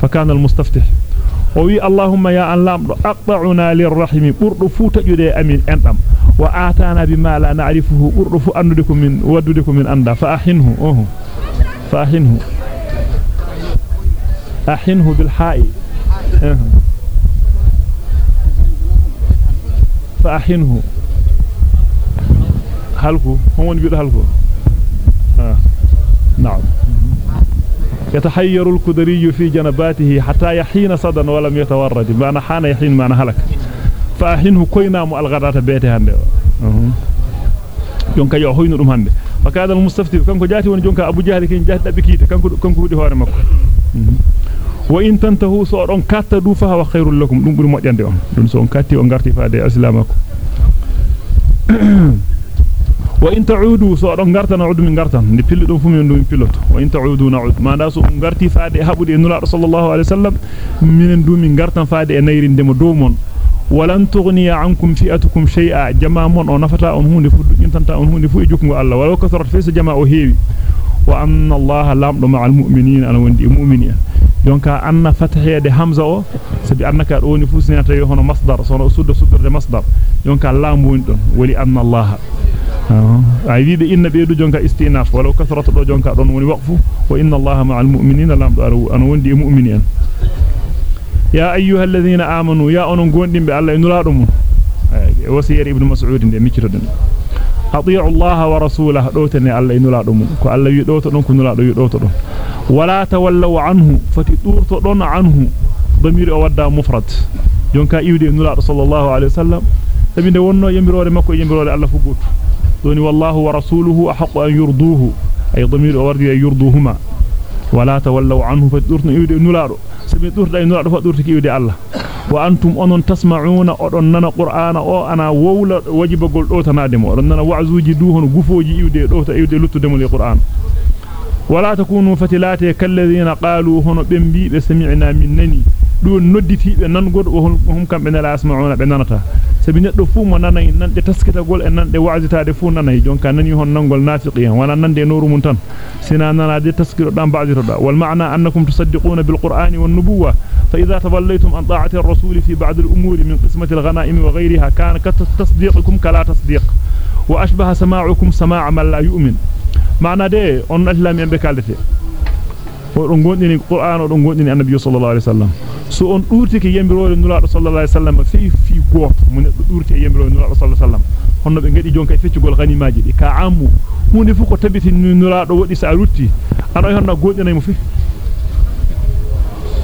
fa kana al-mustaftih o wi allahumma ya an lamdo aqta'una lirrahimi burdu fu tajude amin endam وآتانا بما لا نعرفه أرف أندكم من وددكم من أندا فأحنه أوه فأحنه أحنه بالحائي أه. فأحنه هلكو هم يقول هلكو أه. نعم. يتحير الكدري في جنباته حتى يحين صدا ولم يتورد. معنى حان يحين معنى هلك. فأحنه كوينام الغرارة بيته يونك أه. يوحين رمهن وكذا المستفتي كنك جاتي ونجونك أبو جهل كنك جاتي بكيت كنك هودي هوري مكو. Wa in tantahu so don katta du fa wa khairul lakum dum buri modjande on dum so on katti on garti faade islamako wa in ta'udu so don garta na'udu min gartan ni pilli dum fu min dum piloto wa in ta'udu na'ud ma da so on garti faade habude nula sallallahu alaihi wasallam minen dum min gartan faade e nayrinde mo dow mon ولن تغني عنكم فئتكم شيئا جماع من أو نفتا ان هوندي فود انتنتا ان هوندي فو جوكو الله ولو كثرت فيس وأن الله لامدو مع المؤمنين أنا وندي مؤمنين. دونك أن فتحيده حمزة أو سبي أنك دوني فوسنتا يو هونو مصدر سونو سود سود مصدر. دونك لامو وين دون ولي أن الله. wiide inna beedu jonka istinaf walaw kasratu do jonka don woni waqfu wa inna allaha ma'al mu'minina lam an wondi mu'minin يا أيها الذين آمنوا يا أنون قوندين بالله إنو لا دمون وسير ابن مسعود دي أطيع الله ورسوله. دوتني الله ينولا دوم. كو الله يدوتو دون كنولا دو يدوتو دون. ولا تولوا عنه. فتدورتو دون عنه. ضمير اودا مفرد. جونكا إيودي نولا صلى الله عليه وسلم. تبي دي ونو يمبرودي ماكو يمبرودي الله فغوت دوني والله ورسوله أحق أن يرضوه. أي ضمير أوردي يرضوهما. ولا تولوا عنه. فتدورتو إيودي نولا دو. سبي دورتو نولا دو فدورتو كيودي الله. وأنتم ان تسمعون أننا قرآن أو أنا وولا وجب قول أوتنا دمو أننا وعزوجي دوهن وقفوجي إيودي أوتا إيودي لطو دمو لي قرآن ولا تكونوا فتلاتي كالذين قالوا هنا بمبي بسمعنا من نني دون ندتي بننقر وهم كم بنا لا أسمعونا بننطا سبنيت دفو ما ناني نان دي تسكتا قول إن نان دي وعزتا دفو ناني. جون كان نان يهون ننقل ناسقيا وأنا نان دي نور منتن. سينا نانا دي تسكتا دان بعضي ردا والمعنى أنكم تصدقون بالقرآن والنبوة. فإذا تظليتم أن طاعة الرسول في بعض الأمور من قسمة الغنائم وغيرها كان كتصديقكم كلا تصديق. وأشبه سماعكم سماع من لا يؤمن. معنى ده أن الإسلام ينبكالته odon gondini qur'an odon gondini annabi sallallahu alaihi wasallam so on durtiki yembirode nulaado sallallahu alaihi wasallam fi fi goto mun durti yembirode nulaado sallallahu alaihi wasallam honno be ngadi jonka feccugol ganimaaji di ka ammu hunde fu ko tabiti nulaado wodi sa rutti an o honno gondinay mo fi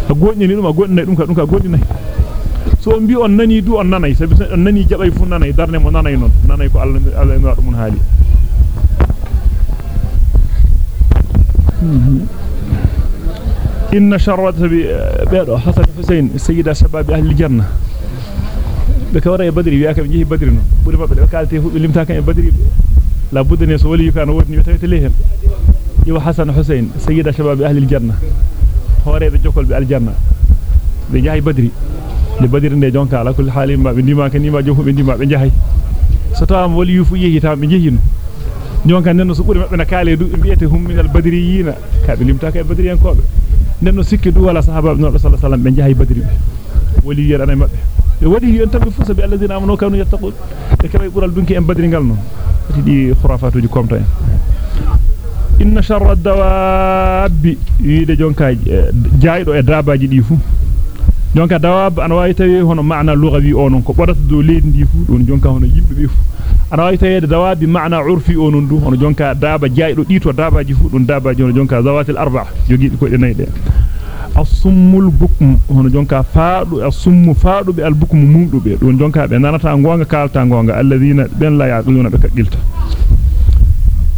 a goɗɗini dum a goɗɗinay dum ka dum ka goɗɗinay so on bi on nani du on nanay sabi on nani jabay fu nanay darne mo nanay non nanay ko Allah Allah en wadu mun haali إن شرّت بيرو حسن حسين السيدة شباب أهل الجنة. بكوري بدري وياك من جهي بدري بوري بدري وكالتي اللي متاكن بدري لابد أن يسولي يكان ورني وتويت ليهم. يو حسن حسين السيدة شباب أهل الجنة. خوري بجوكل بأهل الجنة. بجهي بدري. لبدري اللي جونك على كل حال ما بني ما كان ما جوه بني ما بجهي ستوام ولي يفو يهي تام بجهي jonka nenno so buri mabbe na kaale du biete hum min al badriyina ka be limta ka badri en kobe nenno sikki du wala sahaba no sallallahu alaihi wasallam be jahay badri be wali yer anay mabbe be wadi yon tambe fu sabi alladina amanu kanu yattaqun be kaway bural dunki en badri ngal non di khurafatuji komta en inna sharra dawabi wiide jonka jaaydo e dabaji di fu jonka dawab ana wawi tawi hono maana lughawi onon ko bodata do leedi di fu don jonka hono yimbe be fu ana wawi tawi dawabi maana urfi onon du hono jonka daba jaaydo dito dabaji fu don dabaji hono jonka zawatil arba jogi ko de nayde as-summul bukm hono jonka faadu as-summu faadu be al-bukm mumdube don jonka be nanata gonga kalta gonga alladhina ben la yaquluna be kadilta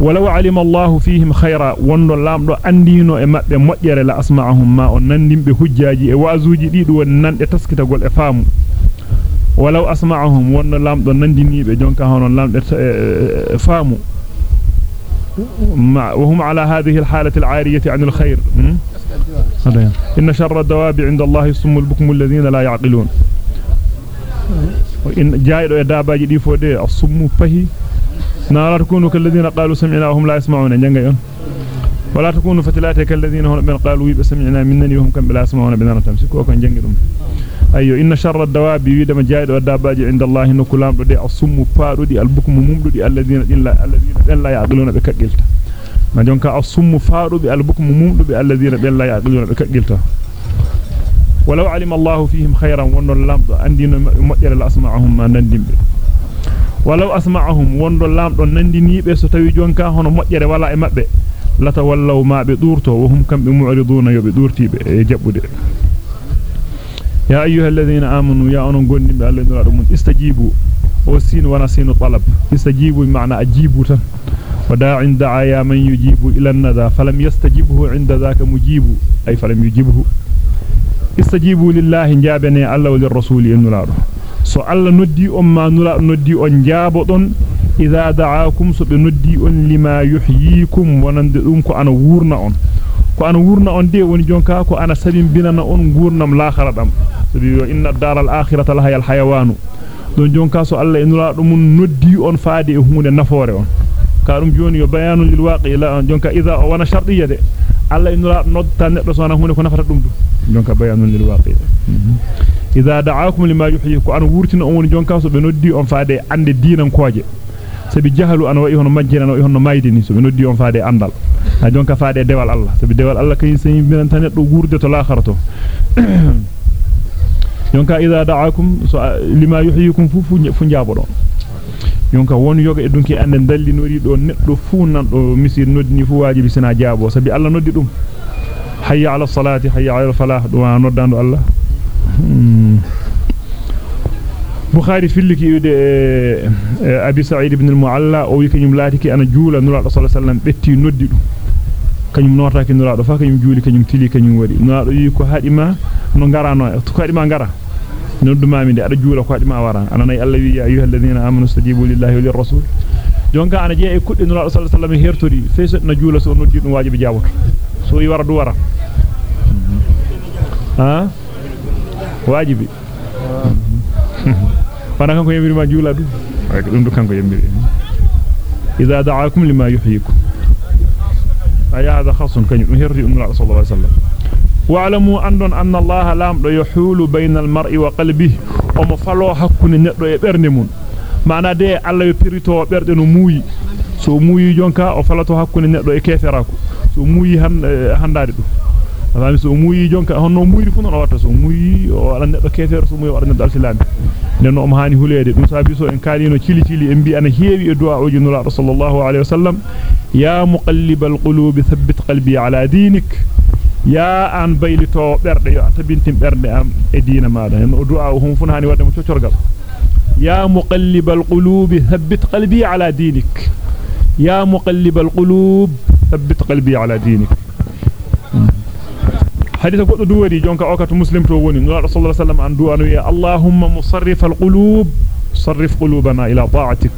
ولو علم الله فيهم خيرا وندو لامدو اندينو e mabbe mojjere la asma'ahum ma on nandimbe hujjaaji e waazuji dido won nande taskitagol e faamu. ولو asma'ahum wonno lamdo nandinibe jonka hono lamde faamu. وهم على هذه الحالة العارية عن الخير إن شر الدواب عند الله الصم البكم الذين لا يعقلون إن جايدو يداباجي دي فودي الصم فهي لا تكونوا كالذين قالوا سمعنا وهم لا يسمعون. جنجا ولا تكونوا فتلاتي كالذين هم قالوا ويب سمعنا منني وهم كم لا يسمعون بنا تمسكوا كان جنجدهم ايو إن شر الدواب ويدما جايد وداباجي عند الله ان كلام دي الصم فادودي البكم ممدودي الذين الا الذين لا يعقلون بكجلتا ما جونكا الصم فادودي البكم ممدودي الذين لا يعقلون بكجلتا ولو علم الله فيهم خيرا لام عندنا مجر الاسماعهم ما نديم ولو اسمعهم وندو لامدو nandinibe so tawi jonka hono mojjere wala e mabbe lata wallaw maabe durto wo hum kambe mu'riduna yobe durtibe e jabbude ya ayyuhalladhina amanu ya onon gondimbe Allah nura dum istajibu o sin wana sinu talab istajibu maana ajibu tan وداع دعا يا من يجيب إلى الندى فلم يستجبه عند ذاك مجيب أي فلم يجيبه استجيبوا لله جابني الله وللرسول ينلاره so alla noddi on ma nula noddi on jaabodon idha da'akum so be noddi on lima yuhyikum wonande dum ko ana wurna on ko ana wurna on de woni jonka ko ana sabin binana on gurnam laakhara dam sabi inna daral akhirata laha al hayawanu don jonka so alla enura dum noddi on faade e hunde nafoore on ka dum joni yo bayanul lil waqi la jonka idha wana shartiyya de alla enura nodta neddo so na hunde ko nafata dum jonka bayanul lil waqi idha da'akum lima yuhyikum an wurtina on woni jonka so be noddi on faade ande diinan kooje sabi jahalu an wa'i hono majjina no hono maydini so be noddi on faade andal ha jonka faade dewal Allah sabi dewal Allah kay sen binan tan neddo gurde to laakharato jonka idha da'akum so lima yuhyikum fu fu fu jaabo don yonka won yoga e dunki ande dalli nori do neddo fu nan do misir noddini fu wajibi sina jaabo sabi Allah noddi dum hayya ala salati hayya ala falah do noddando Allah Ibn al-Mu'alla o wi kanyum laatiki ana juula nura sallallahu alaihi wasallam betti noddi dum kanyum notaaki nura do fa kanyum juuli kanyum tili kanyum wadi nura do yi ko hadima no garano ko hadima ngara noddumami de ada juula ko hadima wara ana nay Allah wi ya ayyuhalladhina amanu stajibu lillahi wa lirrasul jonka ana je e kudde nura sallallahu alaihi wasallam hertori feeso na juula so noddi dum wajibi jaboto so yi wara du wara ha wajibi fana kanko yembiri ma juula du ay dum du kanko yembiri idha da'akum lima yuhyikum ay hada khasun kany herti umma sallallahu alaihi wasallam wa'lamu andon anna allah lam do yahulu bayna al-mar'i wa qalbihi o mo falo hakkune neddo e bernde mun mana de allah yo pirito berde no muuyi so muuyi jonka o falato hakkune neddo e keferako so muuyi han handade dum fami so muuyi jonka honno muuyri fu non o watta so muuyi o ala neddo kefero so muuyi o ala neddo alsilami nen o hani hulede dum sabi so en kalino cili cili en bi ana heewi e du'a oji nura sallallahu alaihi wasallam ya muqallibal qulubi thabbit qalbi ala dinik ya an baylito berde yo tabintin berde am e diina maada en o du'a hum fun hani wadde mo ciocorgal ya muqallibal qulubi thabbit qalbi ala dinik ya muqallibal qulub thabbit qalbi ala dinik woni no rasulullah sallallahu alaihi wasallam an du'a allahumma musarrif alqulub sarrif qulubana ila ta'atik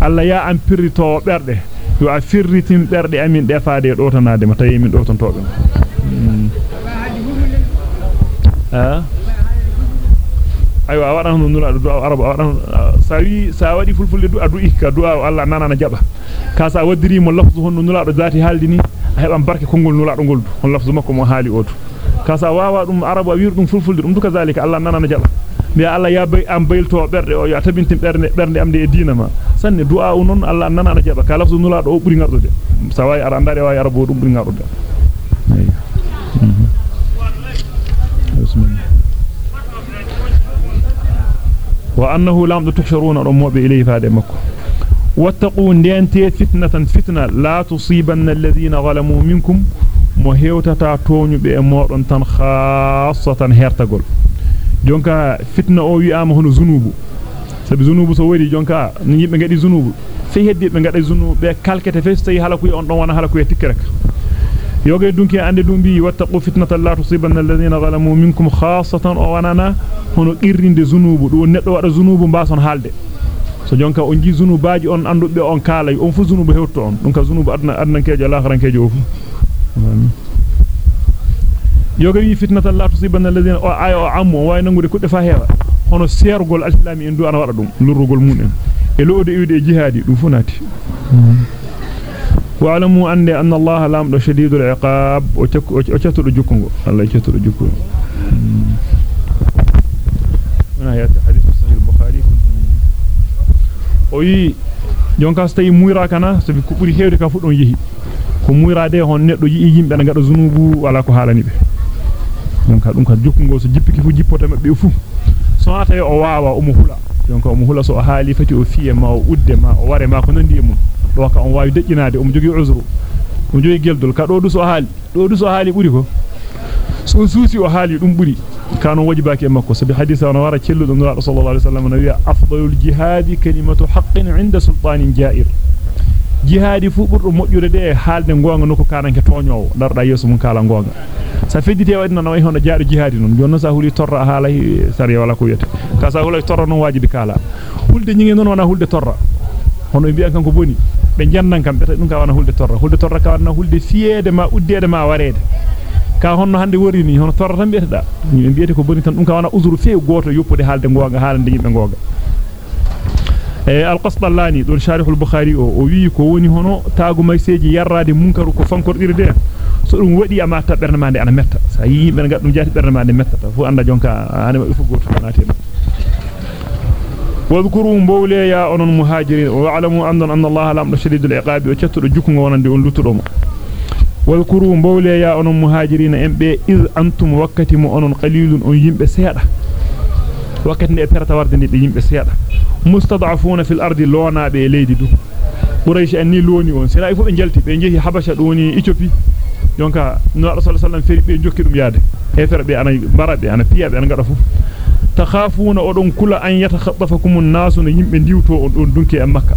alla ya an pirrito berde yo a firritin berde amin defaade do tanade ma tayi min do ton tobe ah aywa wadan no nula du'a arab wadan sawi sa wadi fulfulde du'a du'i ka du'a Allah nanana jaba ka sa wadiri mo lafzu honno nula do zati haldini heban barke kongol nula do goldu on lafzu makko mo haali oto kasa wawa dum arabu wiir dum fulfulde dum duka zalika Allah nanana jaba bi Allah ya bay am baylto berde o ya tabintin berde berde amde e diina ma sanne du'a non Allah nanana jaba ka lafzu nula do o buri ngardude sawai ara andare wa arabu dum buri ngardude wa annahu lam tuhsharuna umma ilayhi faade makko واتقوا ندنتي فتنة فتنة لا تصيبن الذين ظلموا منكم hewtata toñube e modon tan khassatan hertagol jonka fitna o wi'ama hono zunubu sabi zunubu so wari jonka ni yimbe ngadi zunubu fe heddi be ngada zunubu be kalkete fe tayi halaku on don wana halaku e tikkere yoge dunki ande dum bi wattaqu fitnatan la tusibanna alladhina zalamu minkum khassatan o wanana hono irrinde zunubu do neddo wada zunubu mbason halde so jonka on ji zunubaji on andube on kala on fu zunubu hewto on dum ka zunubu adna adnankejo lahrankejo fu yoga wi fitnatan la tusibanna alladhina o ay o ammo way nangude kudde fa hewa hono sergol alislami en du ana wada dum lurrugol mun en e loode iwde jihadi dum funati wa'lamu anna anna allaha lam do shadidul iqab o cettudo jukkungo allah cettudo jukkungo wana yati hadith sahih al-bukhari o yi jonka so tawi muira kana sabi ko buri heewde ka fu don yehi ko muirade hon neddo yi yimbe na gada zunubu wala ko halani be jonka dum ka jukkungo so jippiki fu jippota mabbe fu so ata o waawa o mo hula jonka o mo hula so o haali fati o fiye ma o udde ma o ware ma ko nandi e mun do ka on waawi dejjinaade o mo jogi uzru o jogi geldol ka do du so haali do du so haali buri ko so suusi o haali dum buri hadisa wana wara cellu dum rasul sallallahu alaihi wasallam nabiya afdalul jihadi kalimatu haqqin 'inda sultanin ja'ir jihadi fu burdo mojjure de haalde gonga noko kananke toñowo darda yeso mun kala gonga sa feddite wadina no hono jaado jihadi non jonno sa huli torra haala sariya wala ko yete ka sa huli torra non wajibi kala hulde nyingi non wana hulde torra hono bi'a kanko boni be jannan kam beta dum ka wana hulde torra hulde torra ka wana hulde fiede ma uddede ma warede ka honno hande wori ni hono torra tan bi'eta ni bi'ete ko boni tan dum ka wana uzuru feew goto yoppude haalde gonga haalande yimbe gonga al-Qasdallani don sharih al-Bukhari o o wi ko woni hono taagu mayseji yarrade munkaru ko fankordirde so dum wadi ama ta bernamande ana metta sa yi ben gaddum jati bernamande mettata fu anda jonka mabbe fu goto naati wadhkuru mbawle ya onon muhajirin wa alamu anna anna Allah lam shadidul iqabi o cettudo antum wakati mo onon qalilun on yimbe seeda wakkati ne perata warde ndi yimbe seeda mustad'afuna fil ardi lona be leydi du quraish anni loni on sina ifu be jalti be jehi habasha do woni ethiopie jonka no rasul sallallahu alaihi wasallam feri be jokki dum yaade hefere be ana barabe ana piyabe ana ngada fu takhafuna odon kula an yatakhaffakum an-nasu no yimbe diwto on don dunki e makka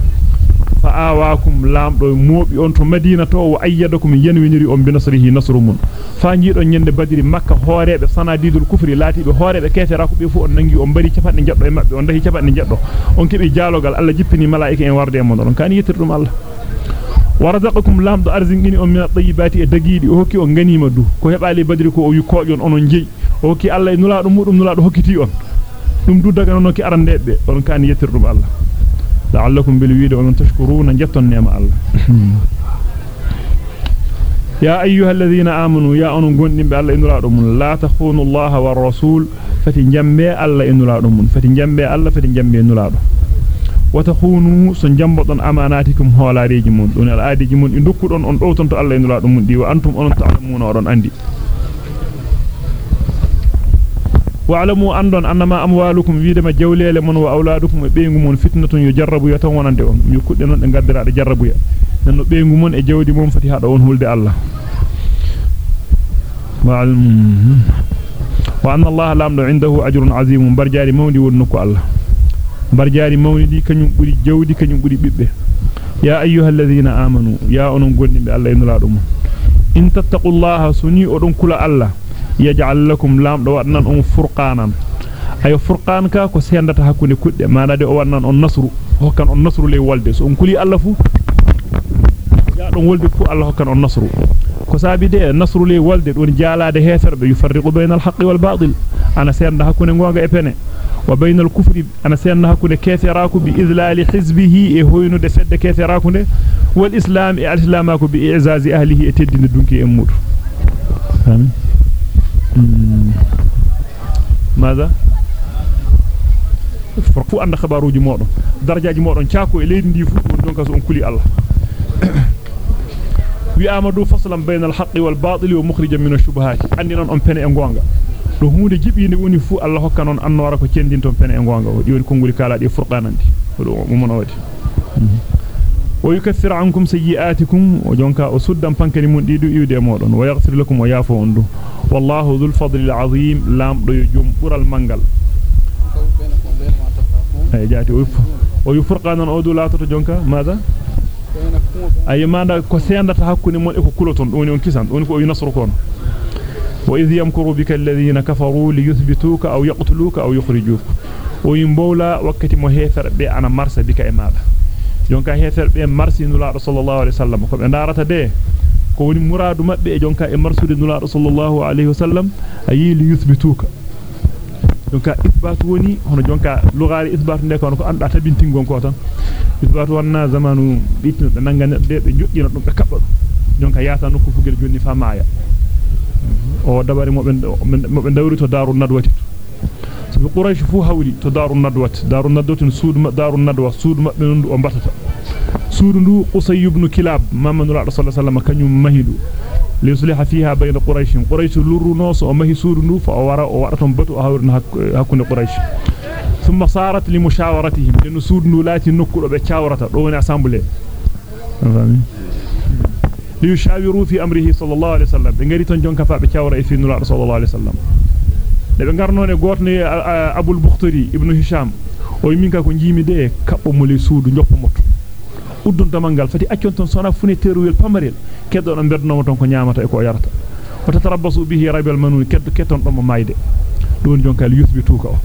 fa awaakum lamdo moobi on to madina to wa ayyadakum yanwiniri on bi nasrihi nasrumun fa njido nyende badiri makka hoorebe sanadidul kufri laatibe hoorebe kefera ko be fu on nangi on bari capande jaddo e mabbe on dahi capande jaddo on kebi jalogal alla jippini malaika en warde mon on kan yettirdum alla warzaqakum lamdo arzingini on min at-tayyibati e dagidi o hokki on ganima du ko hebali badiri ko o wi koojon onon jeyi o hokki alla e nulaado mudum nulaado hokkiti on dum du daga non ki arandebe on kan yettirdum alla لعلكم بالويد ومن تشكرون. جتن نعم الله يا أيها الذين آمنوا يا أنهم قلنين بألا إن رأرمون لا تخونوا الله والرسول فتنجمع ألا إن رأرمون فتنجمع ألا فتنجمع إن رأرمون وتخونوا سنجمبطا أماناتكم هو لا ريجمون. دون الآدي جمون إن دكتون أن أوتنت ألا إن رأرمون دي وأنتم أن تعلمون أرون أندي. واعلموا ان أنما أموالكم ويدما جوليله من وأولادكم بينغوم فتنة يجرب يتوانندون يكود نون غادرا يجرب يا نون بينغوم اي جودي موم فتي هادا اون هولدي الله وأن الله لام عنده أجر عظيم. برجاري مودي ونكو الله. برجاري مودي كنيو بودي جودي كنيو بودي بيبي يا أيها الذين آمنوا يا اون غوندي الله ان لا دوم إن تتقوا الله سني اون كولا الله. يجعل لكم لام دوارنا أم فرقانا أي فرقان كا كسيان دتها كوني كود ما نادي أوارنا النصر هو كان النصر لي والدس أم كلي ألفو يا أم والدك فو الله كان النصر كسابي دي النصر لي والدس وني جالا دي هيثر بيفرق بين الحق والباطل أنا سيان دها كوني نغوغ إبني وبين الكفر أنا سيان دها كوني كيثي راكو بإذلال حزبه إهوين دي سد كيثي راكو ني والإسلام إعلاماكو بإعزاز أهله إتدين الدنكي أمور فهمين ماذا فرقوا عند modon caako e leydi ndi fu don donka so on kuli Allah wi amadu faslan bainal haqqi wal batil wa mukhrijan min ash-shubuhat andi non on pene e gonga do hunde jibinde woni fu Allah hokka non annora ko cendinton pene e gonga o diwoni konguli kala di furqanandi do mo mon wadi ويكفر عنكم سيئاتكم وجونكا أسدا فانكني من ديدو إيودي مودون ويغفر لكم ويافو أندو والله ذو الفضل العظيم. لام دو يجوم بر المنغل أي جاتي ويفرقان أودو لا تتجونكا ماذا؟ أي ماذا؟ كسيان تحكوني من إكو كلتون دوني انكسان دوني كو ينصركون وإذ يمكر بك الذين كفروا ليثبتوك أو يقتلوك أو يخرجوك. ويمبولا وقت مهيثر بأنا مرسى بك إماذا jonka heferbe marsi nulaado sallallahu alaihi wasallam ko be darata de ko woni muradu mabbe e jonka e marsude nulaado sallallahu alaihi wasallam ayi li yuthbituka jonka ithbatu woni hono jonka lugari ithbatu de ko anda tabintingon ko tan ithbatu wanna zamanu bitno be nangane de be joddina dum be kabba jonka yaata nokku fugel jonni fa maaya o dabari mo be mo be dawri to daru nadwati fu hawli to daru nadwat daru nadwatun suud daru nadwa suud mabbe ndu o batata suudu ndu qusay ibn kilab mamanu rasul sallallahu alaihi wasallam kanyum mahidu li yusliha fiha bayna quraish quraish lurru noso o mahi suudu ndu fa o wara o wada ton batu o hawrina hakkunde quraish thumma sarat li mushawaratihim den suudu ndu lati nokkudo be ciawrata do woni assemblée fami li yushawiru fi amrihi sallallahu alaihi wasallam be ciawra e gotne abul bukhtari ibn hisham o yimminka ko jimi de kabbo moli suudu njoppo motto uddun damangal fati accon ton sona fune teruyel pamarel keddo no berdno ton ko nyaamata e ko yarata o tatarabbasu bihi rabbil manun keddo keton do mo mayde don jonkal yuthbitu ka o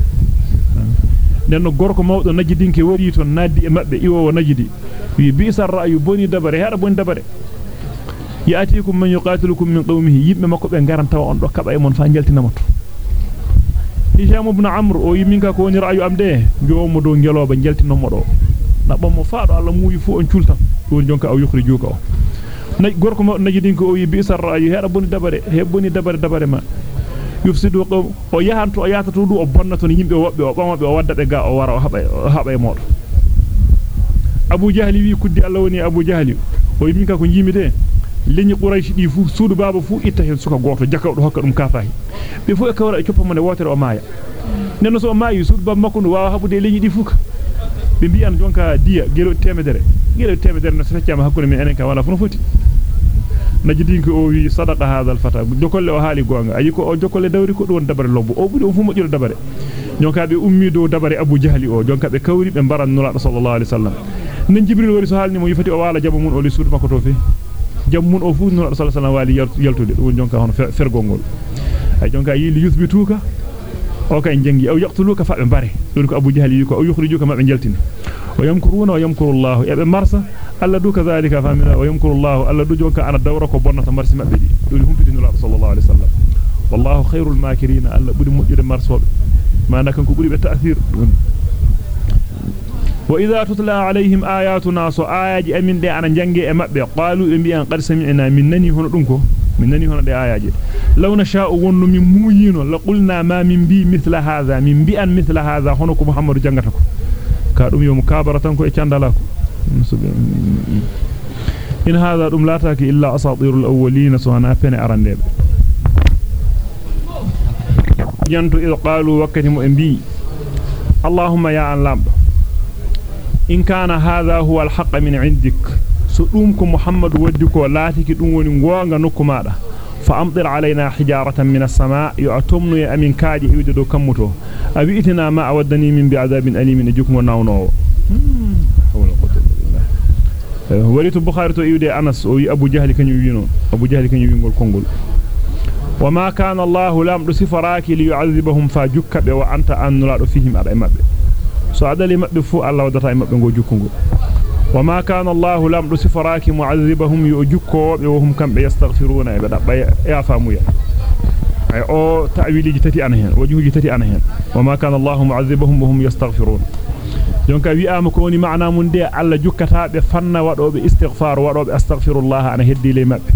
nenno gorko mawdo najidinke wari ton naddi e mabbe iwo najidi wi bisar ra'yu boni dabare hada boni dabare yaatikum man yuqatilukum min qawmihi yibbe makko be garanta on do kaba e mon fa jaltinamato Hisham ibn Amr o yiminka ko woni ra'yu am de joomo do ngeloba jaltinomo do nabamo faado Allah muuyi fu on cultan don jonka aw yukhrijuka o nay gorko mo najidin ko o yi bisar ra'yu heda boni dabare he boni dabare dabare ma yufsidu qawm o yahanto o yata to du o bonnato ni yimbe wobbe o bamabe o wadda be ga o wara o haba o haba e modo Abu Jahli wi kuddi Allah woni Abu Jahli o yiminka ko jimi de leñi quraish di fu suudu baba fu itta hen suka goto jakawdo hokka dum kafahi be fu e kawra e coppa mon e wotere o maaya nenno so maayi suudu baba makko no waawa habude leñi di fu ka be bi an jonka diya gelo temedere gelo temedere no feccama hakkunde min enen ka wala fu foti najidinki o wi sadaqa hadha al-fata jokolle o haali gonga ayi ko o jokolle dawri ko don dabare lobbo o budi o fu mojjiro dabare jonka be ummi do dabare abu jahli o jonka be kawri be baran nula sallallahu alaihi wasallam nen jibril wari so halni mo yifati o wala jabu mun o li suudu makko to fe jabu mun o fu nula sallallahu alaihi wasallam wali yaltude do jonka hono fergongol ay jonka yi li yuthbituka o kay jangi aw yaqtuluka fa be bare don ko abu jahli ko o yukhrijuka ma be jaltina wa yamkuruna wa yamkuru allah ya be marsa alla du kadhalika famina wa yamkuru allah alla du jonka ana dawra ko bonnata marsi mabbe di don humpiti nula sallallahu alaihi wasallam wallahu khairul makirin alla budi mujjude marsobe ما كان كبري بتأثير وإذا تتلى عليهم آياتنا سو آيات أمين دي أنا جنجي أمبي. قالوا إنبي أن قد سمعنا منني هنا دنكو منني هنا دي آيات لو نشاء ون من موين لقلنا ما من بي مثل هذا. من بي أن مثل هذا. هناك محمد جنجتكو. كادوم يوم كابرة كو إچاندلاكو إن هذا دم لا تاكي إلا أساطير الأولين. سوانا فين أرندب jantu id qalu wakati mu embi allahumma ya an lamdo in kana hadha huwa alhaq min indik so dum ko muhammad waddi ko laatiki dum woni gonga nokku maada fa amtir alaina hijaratan min as-samaa yu'tumnu ya amin kaaji iwde do kammuto abi itina ma awaddani min bi'adabin alimin jukmo nawno waritu bukhari to iwde anas o wi abu jahli kanyu wino abu jahli kanyu wingol kongol وما كان الله لم دسفراك ليعذبهم فجك به وانت ان لا فيهم ادي سعدلي مبفو الله ودرت مبنجو جكونجو وما كان الله لم رسفراك معذبهم يوجكو وهم كم يستغفرون عبدا بيا يا أي أو تأويل جتتي أنهن وجه جتتي أنهن وما كان الله معذبهم وهم يستغفرون دونك وي امكوني معنا من دي الله جكتا به فن وادو به استغفار وادو به استغفر الله أنا هدي لي مابي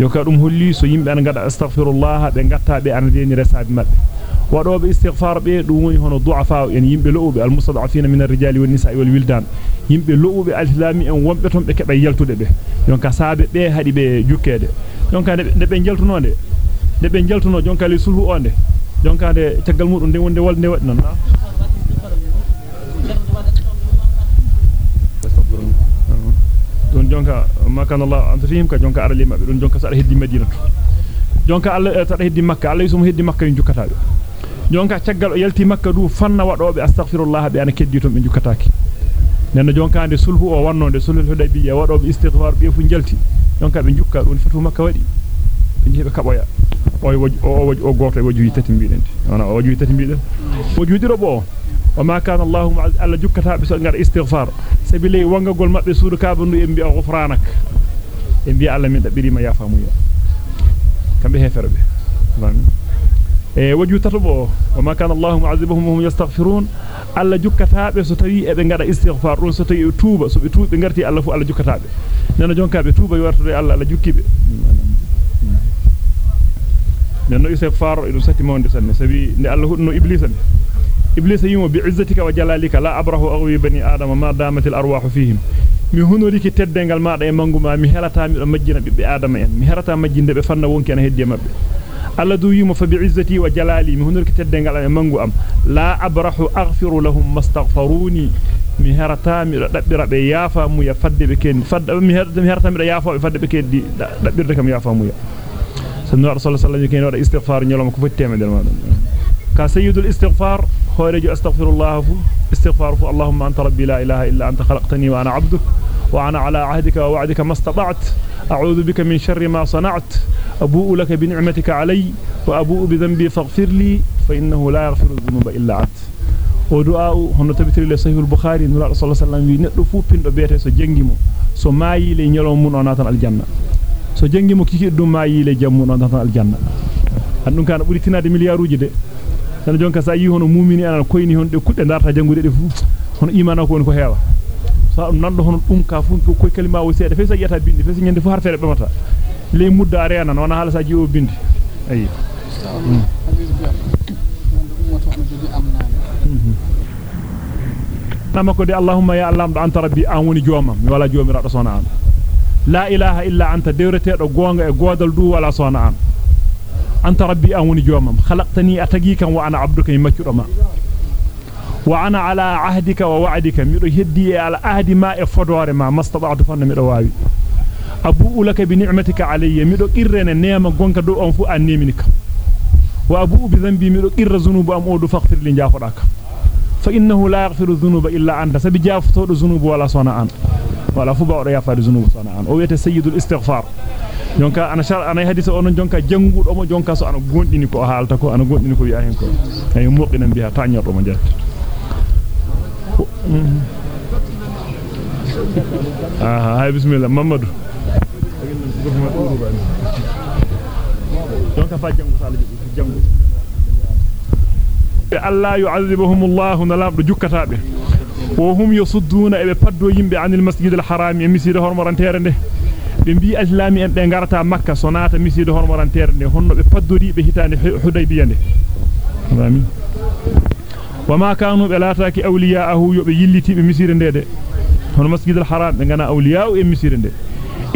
دونك دوم هولي سو يمبي غدا استغفر الله به غتا به ان ديني رساب مابي وأدوب استغفار بي دوموني هونو ضعفاء ان يعني ييمبي لووبي المستضعفين من الرجال والنساء والولدان ييمبي لووبي الإسلامي أن وومبي توم بكبا يالتودي بي دونك سابي بي هادي بي جوكيدي دونك دي بي نجلتونو دي. دي بي نجلتونو دونك لي سولو اوندي دونك دي تاغال مودو دي وندي والدي وات نان نعم. دونك ما كان الله أنت فيهم كجونك أرلي ما دونك سار هدي مدينة. دونك الله تا هدي مكة. الله يسمو هدي مكة نجوكتا jonka caggal o yalti makka du fanna wadobe astaghfirullah be ana keddi ton be jukkataaki nenno jonka ande sulhu o wannonde sulhu hudaybiya wadobe istighfar be fu jalti jonka be jukka don fatu makka wadi be jebe kaboya o o o goto e wajuyi tati biiden wana o wajuyi tati biiden wajuyi dirobo وما كان الله مع الله جكتا بسنغار استغفار سبيلي وانغول مابbe suudu kabandu en bi'a ghufranak en bi'a Allah min dabiri ma yafamu ya kambe heferbe e وما كان الله معذبهم وهم يستغفرون الا جكتابه سو تاي ابي غدا استغفار رون سو تاي توبه سو بي توبه غرتي الله فو الله جكتابه نانا جونكابه توبه يورتو الله الله جوكيبه نانا يسفار انه ستي مون دي سن سبي ان الله هو ابليس ابليس يوم بعزتك وجلالك لا ابره اغوي بني آدم ما دامت الارواح فيهم mi honoriki teddengal maade e manguma mi helata mi do majjina bibbe adama en. Mi herata majjinde be fanna wonki en heddi mabbe alla du yimo fa bi izzati wa jalali mi honoriki teddengal e mangu am la abrahu aghfiru lahum mastaghfiruni mi herata mi do dabbira be yafa mu ya fadde be ken fadda mi herata mi herata mi do yafa be fadde be keddi dabbirde kam yafa mu ya sallallahu alaihi wasallam ken istighfar nyolom ko fotti temedel ma ka سيد الاستغفار خارج استغفر الله فو استغفار فو اللهم أنت ربي لا إله إلا أنت خلقتني وأنا عبدك وأنا على عهدك ووعدك ما استطعت. أعوذ بك من شر ما صنعت. أبوء لك بنعمتك علي وأبوء بذنبي فاغفر لي فإنه لا يغفر الذنوب إلا أنت. ودعاء هنا تبتر لي صحيح البخاري نلا صلى الله عليه وسلم ندو فو بيندو بيته سو سو مايي لي نيلو مون onatan الجنة. So jangimo kiki dum maayi le jammu onatan الجنة. Andum kana buri tinade milliarduji de. Tan jonka sa yi hono mu'mini ana koyni hon de kudde darta jangude de fu hono imana ko woni ko heewa. Sa nando hono dum ka fu ko kalima o seede fe sa yata bindi fe nyande fu harfere be mata le mudda arena non hala sa jiwo bindi ayi nama ko de allahumma ya allah anta rabbi an woni joomam mi wala joomirado sona an la ilaha illa anta dewretedo gonga e godal du wala sona an أوني جوامم خلقتني أتجيكا وأنا عبدك يمكر ما wa ana ala ahdika وأنا على عهدك ووعدك. ميدو هدي على عهدي ما افدوره ما مستطعت فن ميدو واوي. ابو لك بنعمتك علي. ميدو قرن نيما غونكا دو اون فو انيمنك وابو بذنبي ميدو قر ذنوب أم أودو فاغفر لي جافداك فإنه لا يغفر الذنوب إلا أنت. سبي جافتو ذنوب ولا صنا أن. ولا فو باو يا فاد ذنوب صنا أن. أو يته سيد الاستغفار. جونكا أنا شار أنا حديث اون جونكا جنغودو مو جونكا سو أنا غونديني كو. حالتا كو. أنا غونديني كو يا هين كو. أي موقينم بها تانيو دو مو جات. Aha hay bismillah mamadou jonka fa jangu sala jangu Allah yu'adhibuhum Allah nalamdo jukkataabe wo hum yasudduna e paddo yimbe anil masjidil haram e miside hormorantere nde be bi islami en be garata makka sonata miside hormorantere nde honno be paddori be hitande hudaybiya nde amin وما كانوا بلاتاك أولياءه يليتي بمسيرن دي هنا مسجد الحرام نغانا أولياء ومسيرن دي.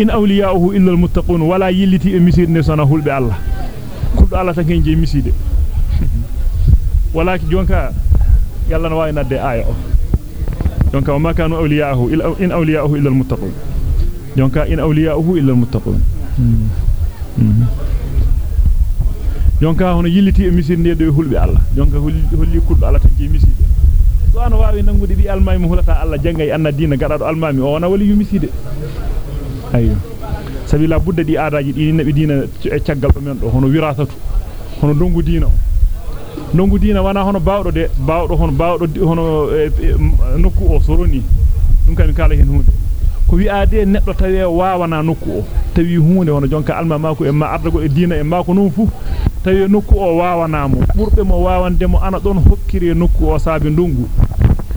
إن أولياءه إلا المتقون ولا يليتي بمسيرن دي سنهول بألله. كل الله تكين جي مسير دي. ولكن جونكا يلا نواينا دي آية. جونكا وما كانوا أولياءه إن أولياءه إلا المتقون. جونكا إن أولياءه إلا المتقون. Jonka hono yilliti e misinde do hulbe Allah jonka holli kuldo Allah tan je miside so ana wawi nangude bi almami hulata Allah jangay anna dina gadado almami o wana wali yu miside ayyo sabila budda di aadaaji di nabi dina e caggal do men do hono wirasatu hono dongu dina o dongu dina wana hono baawdo de baawdo hono baawdo hono nokku o soroni dum kan kala hen hunde ko wi aade neddo tawe waawana nokku o tawi hunde hono jonka alma mako e ma ardago e dina e mako non fu tawi nokku o waawanamo burbe mo waawande mo ana don hokkire nokku o saabe ndungu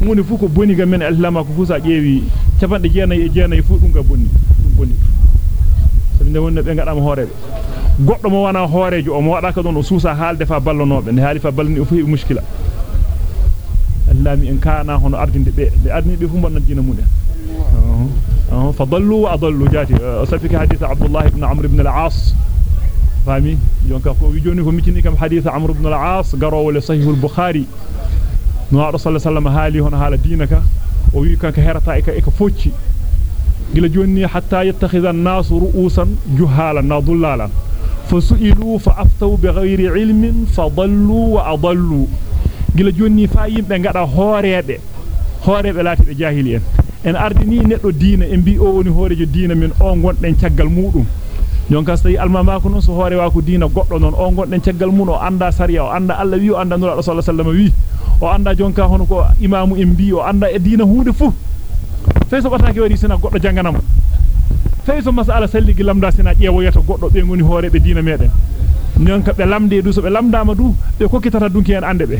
hunde fu ko boni ga men islama ko fu sa ƴeewi capande jeenay e jeenay fu dum ga bonni dum bonni sabi nde wonno be ngadama hoorebe goddo mo wana hoorejo o mo wadaka don o suusa haalde fa ballonobe ne haali fa ballani o fu mushkila allami en kana hono ardinde be be ardini be fu bonna dina mun آه فضلوا وأضلوا. جاتي اسفك حديث عبد الله بن عمرو بن العاص. فامي جونكا كو ويجوني كو ميتيني كم حديث عمرو بن العاص؟ غرو له صحيح البخاري. نو رسول الله صلى الله عليه وسلم حال دينك. o wi kanka herata e ka e ka focci gila jonni hatta yattakhidha an-nas ru'usan juhalan nadullalan fasu'ilu fa aftaw bighayri ilmin fadallu wa adallu gila jonni hoorebe hoorebe lati be jahili en en ardini neddo diina en bi o woni hoorejo diina min o gonden caggal mudum jonka so almama ko non so hoore wa ko diina goddo non o gonden caggal mun o anda sariya o anda Allah wi o anda nura rasul sallallahu alaihi wasallam wi o anda jonka hono ko imamu en bi o anda e diina huude fu fay so bataki wari sina goddo janganam fay so masala salligi lamda sina ƴeewo yata goddo be ngoni hoorebe diina meden jonka be lamde du so be lamdama du be kokitata dunki en ande be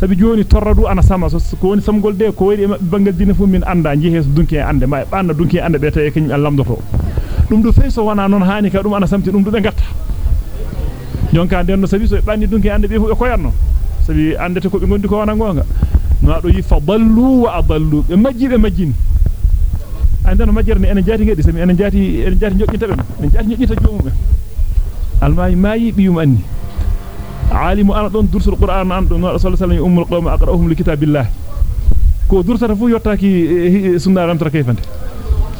sabi joni torradu ana sama so ko woni samgol de ko wari bangal dina fu min anda jehe so dunki en ande ma e banna dunki en ande be tay kany an lamdoto dum do fay so wana non hani ka dum ana samti dum do be gatta jonka den no sabi so e banni dunki ande be fu e koyanno sabi andete ko be gondi ko wana gonga no do yi fadallu wa adallu be majji be majjini andano majjerne enen jati ngedi sami enen jati enen jati njojjita be enen jati njojjita joomum almay mayi biyum anni an don rasul sallallahu alaihi ummul qawm aqra'uhum li kitabillah ko dursata fu yottaki sunna ram tra kayfante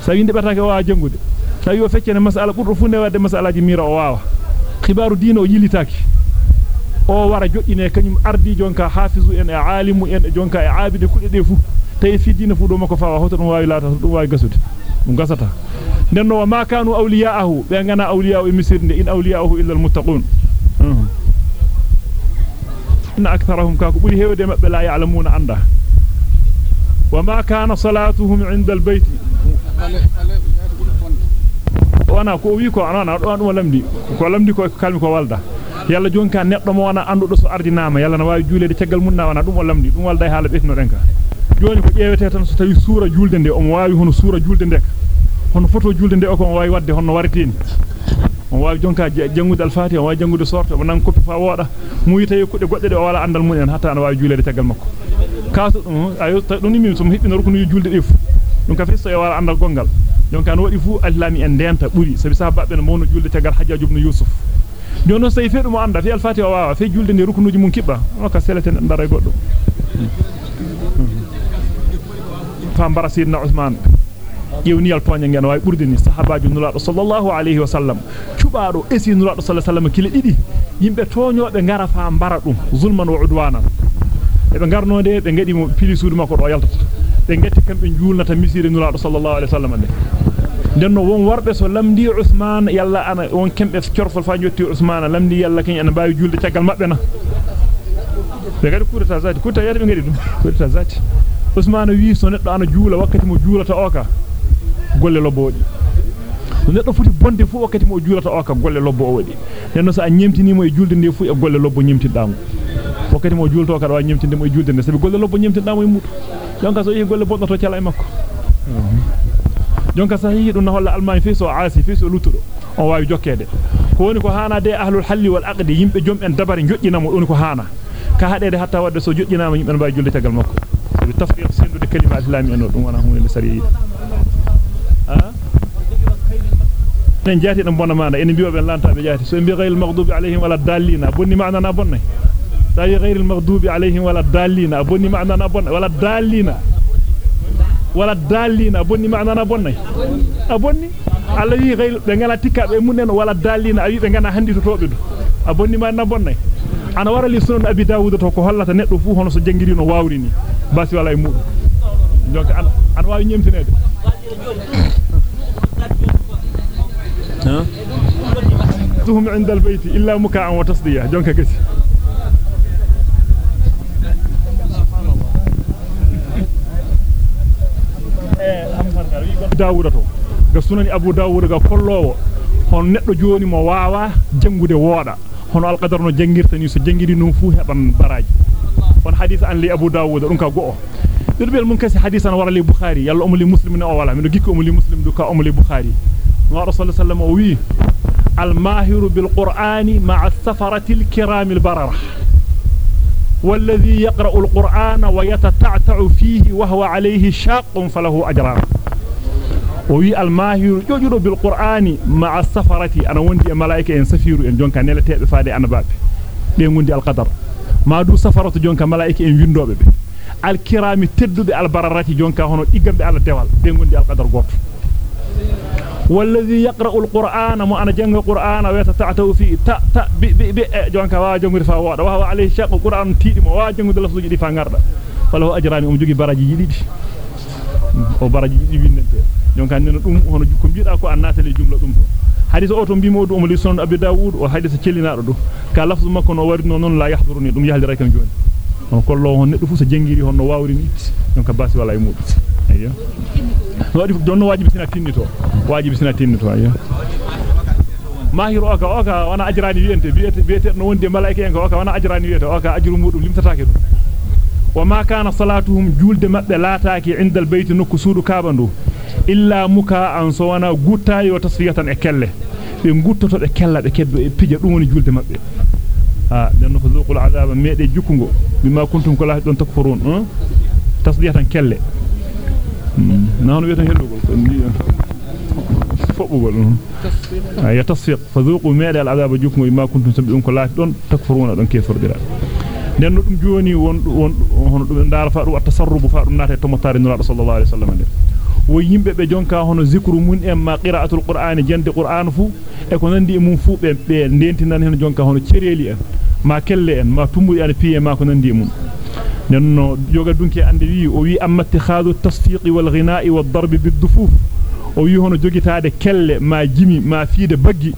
sa winde batake wa jangude sa yo feccene masala burdo fu ne wadde masalaji mira o wawa khibaru dino yilitaki o wara joddine kanyum ardi jonka hafizu en e alimu en e jonka e abide kudde de fu tay fi dina fu do mako fa hoto dum wawi lata dum wawi gasude dum gasata nenno ma kanu awliyaahu be ngana awliyaahu e misirde in awliyaahu illa almuttaqun aktharuhum ka ko buri hewde mabbe la ya'lamuna anda wama kana salatuhum 'inda albayt wana ko wi ko anana do an lamdi ko lamdi ko kalmi ko walda yalla jonka neddo mo wana andudo so ardinama yalla na wawi juulede ceggal munna wana dum o lamdi dum walda haala betno den ka joni ko ƴeewete tan so tawi suura julde nde o wawi hono suura julde nde hono photo julde nde o ko wawi wadde hono waritini on wawi jonka jangude alfati on wawi jangude sorte o nan koppi fa woda mu yita yekkude godde de wala andal mun en hatta ana wawi juulede ceggal makko kaso dum ayo dum nimi so hibbina rukunu julde de fu dum ka festo e wala andal gongal jonka no wadi fu allami en denta buri sabi sahabbe no mono julde ceggal hajjaju ibn yusuf jono sey fedu mo anda fi alfati o wawa fe julde nde rukunuji mun kibba o ka seleten ndara goddo fam bara sidna usman yewniyal tonya ngena way burde ni sahabaaju nulaado sallallahu alayhi wa sallam cubaado esi nulaado sallallahu alayhi wa sallam kile didi yimbe tonyobe ngara fa bara dum zulman wa udwana e be garnode be ngadi mo pili suudu makko do yaltata be ngati kambe juulnata misire nulaado sallallahu alayhi wa sallam de denno won warbe so lamdi usman yalla ana won kembe ciorfol fa jotti usman lamdi yalla ken ana baawi julde tagal mabbe na be gadi kurata zati kurata yade be ngadi dum kurata zati usman wi so neddo ana juula wakkati mo juulata oka golle lobbo wadi neddo futi bonde fu wakkati mo juulata o ka golle lobbo o wadi nenno so a nyemtinimo e julde nde fu e golle lobbo nyemtiddaamo wakkati mo juulto ka do nyemtinde mo e julde nde sabi golle lobbo nyemtiddaamo e mudu jonka so yi golle boddo to cala e makko jonka sa yi dum na holla almani fi so aasi fi so lutudo on waawi jokkede ko woni ko haana de ahlul halli wal aqdi yimbe jom en dabare jojjinamo don ko haana ka hadede hatta wadde so jojjinama yimbe mbaa julde tagal makko sabi tafriq sendude kalima islami en dum wana hunde sari en jaati dum bonna maana en biyo ben lantabe jaati so bi ghayr maghdubi alayhim wala dallina bonni maana na bonna tawi ghayr maghdubi alayhim wala dallina bonni maana na bonna wala dallina wala dallina bonni maana na bonna a bonni alla wi ghayr be ngala tikkabe munen wala dallina ayi be ngana handi to tobe do a bonni maana bonna ana wara li sunan abi dawud to ko hollata neddo fu hono so jangiri no wawri ni basi wala e mudum donc an an waawi nyemtinede ومراتهم عند البيت إلا مكاعا وتصدية. جونكا كسي داورتو غسنن أبو داور غا كولو هون ندو جوني مو واوا جنغودي وودا هون القدر نو جنغيرتني سو جنغيدي نو فو هبان باراج هون حديث ان لي أبو داور دونكا الماهر بالقرآن مع السفرة الكرام البررة والذي يقرأ القرآن ويتتعتع فيه وهو عليه شاق فله أجران. وي الماهر يجر بالقرآن مع السفرة. أنا وندي ملائكة إن سفير إن جونك نلتي بفادي أنا باب لين وندي القدر. ما دو سفرة جونك ملائكة إن ويندو بي. الكرام تدد البررة جونك هونو إيغام على الدوال. لين وندي القدر غوت والذي يقرأ القرآن ما أنا جنگ القرآن ويتتعتو في تا تا بي بي بي جونك وا جنگ فا ودا وهو عليه شاق القرآن تيدي ما وا جنگ لفظ دي فا غاردا فلو اجراني ام جوغي براجي o baraji yidi windente donc an nena dum hono ko biida ko annata le jumla dum hadith o to bimo dum li sunan abi daud o hadith cellinado do ka lafzu makko no wari non on kollo hon neddo fu so jengiri hon no wawri ni donc basi wala e mudum ayyo wadi donno wajibi sina tinnito wajibi sina tinnito ayyo mahir oka oka wana ajrani wiente biete biete no wonde malaika en oka wana ajrani wiete oka ajru mudum limtatake dum وما كان صلاتهم جولد مبه لاتاكي عند البيت نكو سودو كابندو إلا مكا أن سوانا غوتاي وتصفية اكله be guttoto be kella be keddo e pije dum woni julde mabbe takfurun hein tasdiyatan kelle nanu witan heddugol ko ndi fobugol ay tasfiq fadhuqu mede al azaba jukungo bima kuntum sabbi dum ko lahi don takfuruna don kefordira den dum joni won won hono dum ndara fa dum tasarrubu fa dum nata to motare nura sallallahu alaihi wasallam de wo yimbe be jonka hono zikru mun en ma qira'atul qur'ani jande qur'an fu e ko nandi e mum fu be be dentinan hen jonka hono cereli en ma kelle en ma tumudi an piye ma ko nandi e mum nenno joga dunki ande wi o wi amma ittikhadu tasfiqi wal ghina'i wad darbi bid dufuf o wi hono jogitaade kelle ma jimi ma fiide baggi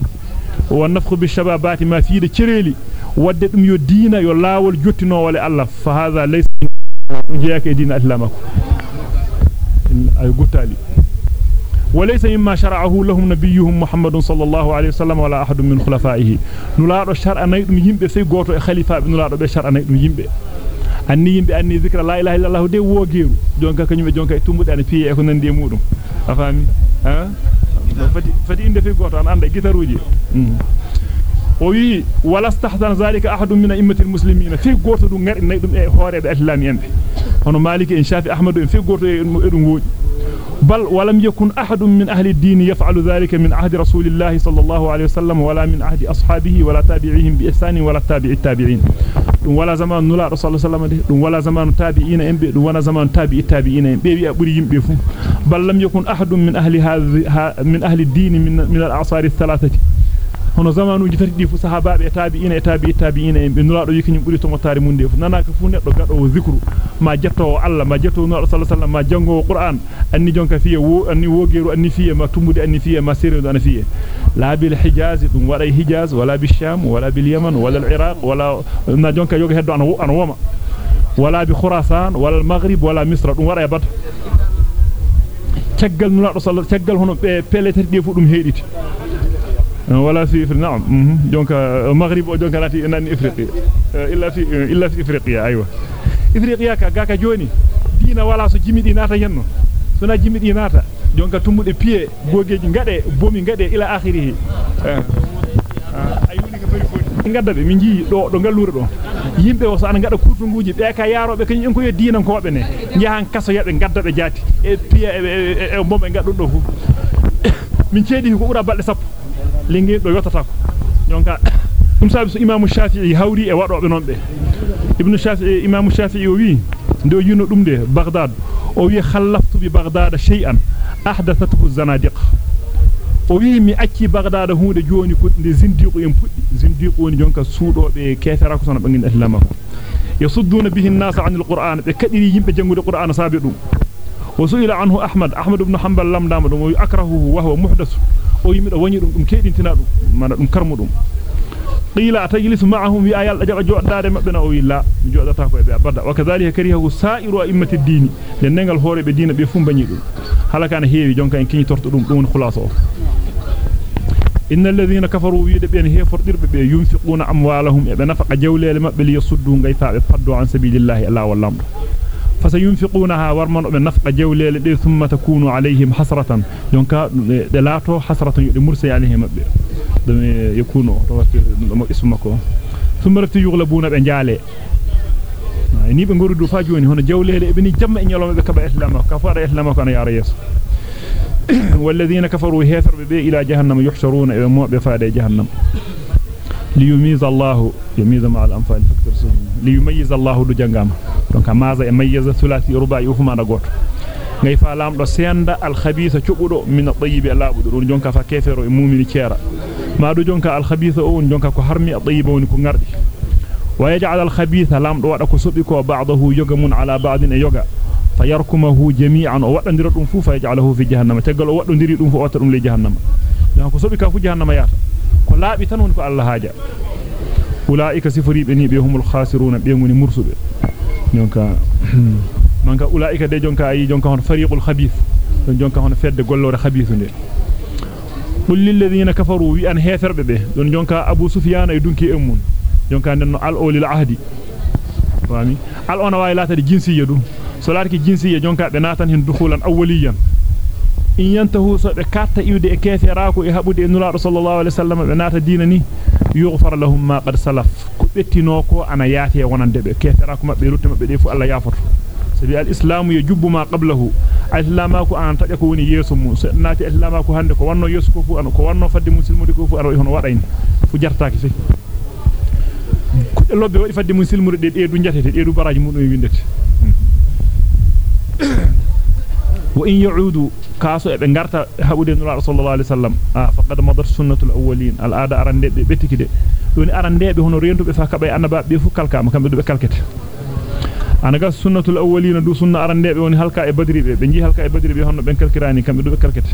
wa nafkhu bi shababati ma fiide cereli wadde dum yo diina yo laawol jottino wala Allah fa hadha laysa jeyaka e diina islamako ay gutali وليس مما شرعه لهم نبيهم محمد صلى الله عليه وسلم ولا أحد من خلفائه نلاقو شرع نيدم يمبه سي غوتو خليفه نلاقو be شرع نيدم يمبه anni yimbe anni zikra la ilaha illallah de wogeeru jonka kanyum jonka tumbude an piye e ko nande mudum afami ha fati fati inde fi goto an anda gitaruji o ووي ولا استحضن ذلك أحد من أئمة المسلمين. في قرط دون غير نيدم إخواري إيه بأسلام ينبي هنو مالك إن شاف أحمد في قرط دون بل ولم يكن أحد من أهل الدين يفعل ذلك من عهد رسول الله صلى الله عليه وسلم ولا من عهد أصحابه ولا تابعيهم بإحسان ولا تابع التابعين. ولا زمان نلا رسول الله صلى الله عليه وسلم ولا زمان تابعين إنبي ولا زمان تابع التابعين إنبي أبوري إنبي بل لم يكن أحد من أهل, من أهل الدين من, من الأعصار الثلاثة. Hono zamanuji tati di fu sahabaabe tabi'ina e tabi'i tabi'ina en be nula do yiki nyum buri to motare munde fu nanaka fu neddo gado zikru ma jetto Allah ma jetto nula sallallahu alaihi wasallam ma jango qur'an anni jonka fiye wo anni wogeru anni fiye ma tumude anni fiye ma sirru anni fiye la bil hijaz dum wada hijaz wala bil sham wala bil yaman wala al iraq wala na jonka yoga heddo an an woma wala bi khurasan wala al maghrib wala misra dum wada e caggal nula sallallahu caggal hono be de fu dum heediti ولا في في نعم دونك المغرب دونك لاتي نان افريقيا الا في الا في افريقيا أيوه افريقيا كاكا جوني دينا ولا سو جيميدي ناتا henno sona jimidi nata jonka tumude pied gogeji ngade bomi ngade ila akhirih ay woni ka fari fodi ngadda be min ji do do gallure do yimbe o so ana ngada kurtunguji be ka yarobe kany en ko yo dinan ko be ne jahan kaso yabe ngadda be jati e pied e bombe ngaddo do fu min cedi ko ura balde sappo lingi do yotata ko jonka dum sabi so imamu shafi'i hawri e wadobe non be ibnu shafi'i imamu shafi'i o wi ndo yuno dum de baghdad o wi khallaftu bi baghdad shay'an ahdathathu zanadiq o wi mi acci baghdad hunde joni ko de zindiqo en puddi zindiqo woni jonka suudobe kefera ko sono bangin islama ko yasudduna bihi an-nas 'an al-qur'an be kadiri yimbe jangude qur'an sabe dum وسئل عنه أحمد أحمد بن حنبل لم دام دم ويكرهه وهو محدث o yimi do woni dum dum kedintina dum mana dum karmu dum qila atajlisu ma'ahum wi ayal ajaba joddaade mabbe na o wi la mi jodata ko e be abada wa kadhalika karihu sa'iru a'immati ad-din den nengal hore be diina be fu bañi dum halakana heewi jonka en kini torto dum dum khulaso o إن الذين كفروا ويد بين هي فردير بي ينفقون أموالهم بنفق جولة مبل يصدون غيثاء فدوا عن سبيل الله الله والله فسينفقونها ورمن بنفق جولة دي ثم تكون عليهم حسرة. يونكا دلاتو حسرة مرسي عليهم. مبل دم يكونوا اسمكو. ثم رفت يغلبون بنجالي ni be ngorudu fa joni hono jawlele ibni jamma e nyoloma be kaba islam ka fara islam ko ana yara yeso والذين كفروا هيثر بي إلى جهنم يحشرون إلى بفاد جهنم. ليميز الله يميز مع الأنفال فاكتر ليميز الله دو جنغام دونك ماذا يميز ثلاثي رباعي وفما نغوت ngay fa lamdo senda al khabitha cubudo min at-tayyib labudo don jonka fa kefero e mumini ciara ma do jonka al khabitha o won jonka ko harmi at-tayyib woni ko ngardi wa yaj'al al khabitha lamdo wada ko sobi ko ba'dahu yoga mun ala ba'din e yoga fayarkumahu jami'an o wadandira dum fu fayj'aluhu fi jahannama tagal o wadondiri dum fu o wata dum le jahannama dan ko sobi ka fu jahannama yata ko laabi tan woni ko Allah haaja ulaika sifuri be ni be humul khasiruna be ngoni mursube jonka manka ulaika de jonka ayi jonka hon fariqul khabith don jonka hon fedde gollore khabithu nde qul lil ladina kafaru wi an heferbe be don jonka abu sufyan ay dunki emmun jonka nenno al olil ahdi fami al ona way latade jinsiyya dum so larki jinsiyya jonka be natan hen dukhulan awwaliyan in yantahu so be katta iwde e keferaako e habude e nulaado sallallahu alaihi wasallam be nata diina ni yughfar lahum ma qad salaf ko bettino ko ana yaati e wonande be keferaako mabbe rutte mabbe de fu Allah yafoto sabi al islamu yajubbu ma qablahu al islamaku an tabe ko woni yeso mum so naati al islamaku hande ko wanno yeso ko fu an ko wanno fadde muslimude ko fu an hono wadayni fu jartaaki fi ko lobbe wadi fadde muslimude de de du jatete de du baraji mudum windete wa in yu'udu kaso e be garta habude nura sallallahu alaihi wasallam ah faqad madar sunnatul awwalin al aada arande be betikide doni arande be hono rendu be fa kabay annaba be fu kalkama kambe do be kalkete anaga sunnatul awwalin du sunna arande be woni halka e badri be be ji halka e badri be hono ben kalkirani kambe do be kalkete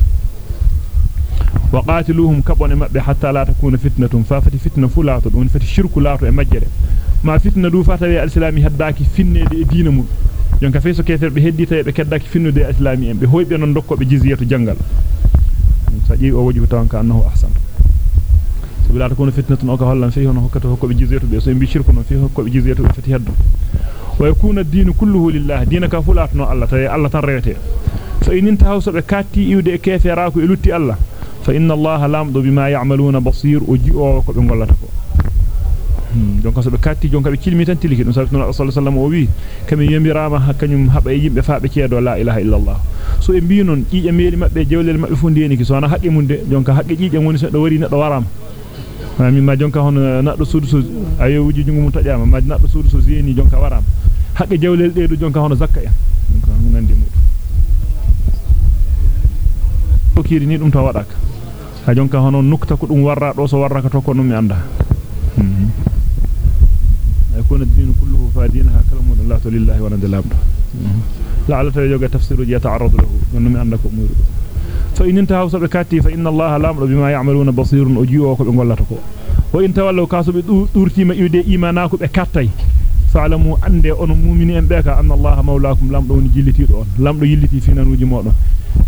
wa qatiluhum kabone mabbe hatta la takuna fitnatun fa fati fitna fulatu don fati shirku laato e majjere ma fitna du fatawe e jonka feeso kefer be heddita be keddaki finnude islami en be hoybe non dokkobe jizyatu jangal sa jeewi o waji tawanka annahu ahsan sabila ta kono fitnatun o ka hollan fi hono hokkato hokkobe jizyatu be so en bi shirku non fi hokkobe jizyatu be fati heddo wa yakuna ad-din kulluhu lillah dinaka fulatno Allah tay Allah tan rewete so ininta hawso be katti iwde e kefera ko e lutti Allah fa inna Allah lamdu bima ya'maluna basir o ji o ko be gollata ko jonka so be katti jonka be cilmi tan tiliki dum sallallahu alaihi wasallam o wi kami yamirama hakanyum haba yimbe faabe ceedo la ilaha illa allah so e mbi non qiije meeli mabbe jewlel mabbe fu ndeni ki so na haqqe mun de jonka haqqe qiije woni so do wari neddo warama mi ma jonka hono naddo suudu so ayo wuji jungu mum tajama ma naddo suudu so zeni jonka waram haqqe jawlel de do jonka hono zakka en jonka nandi mudum ko kiri ni dum to wadaka ha jonka hono nukta ko dum warra do so warra ka to ko non mi anda يكون الدين كله فادينها كلام الله لله ورد الامر لعل تيجا تفسير يتعرض له انما أنكم امور فإن انتهوا سبكاتي فإن الله الأمر بما يعملون بصير أجيو وكو غولاتكو وإن تولوا كاسو دورتي ما يودي إيماناكو بكاتاي فاعلموا أن أن مؤمنين بك أن الله مولاكم لم دون جلتي دون. لم دون جلتي في نانوجي مودon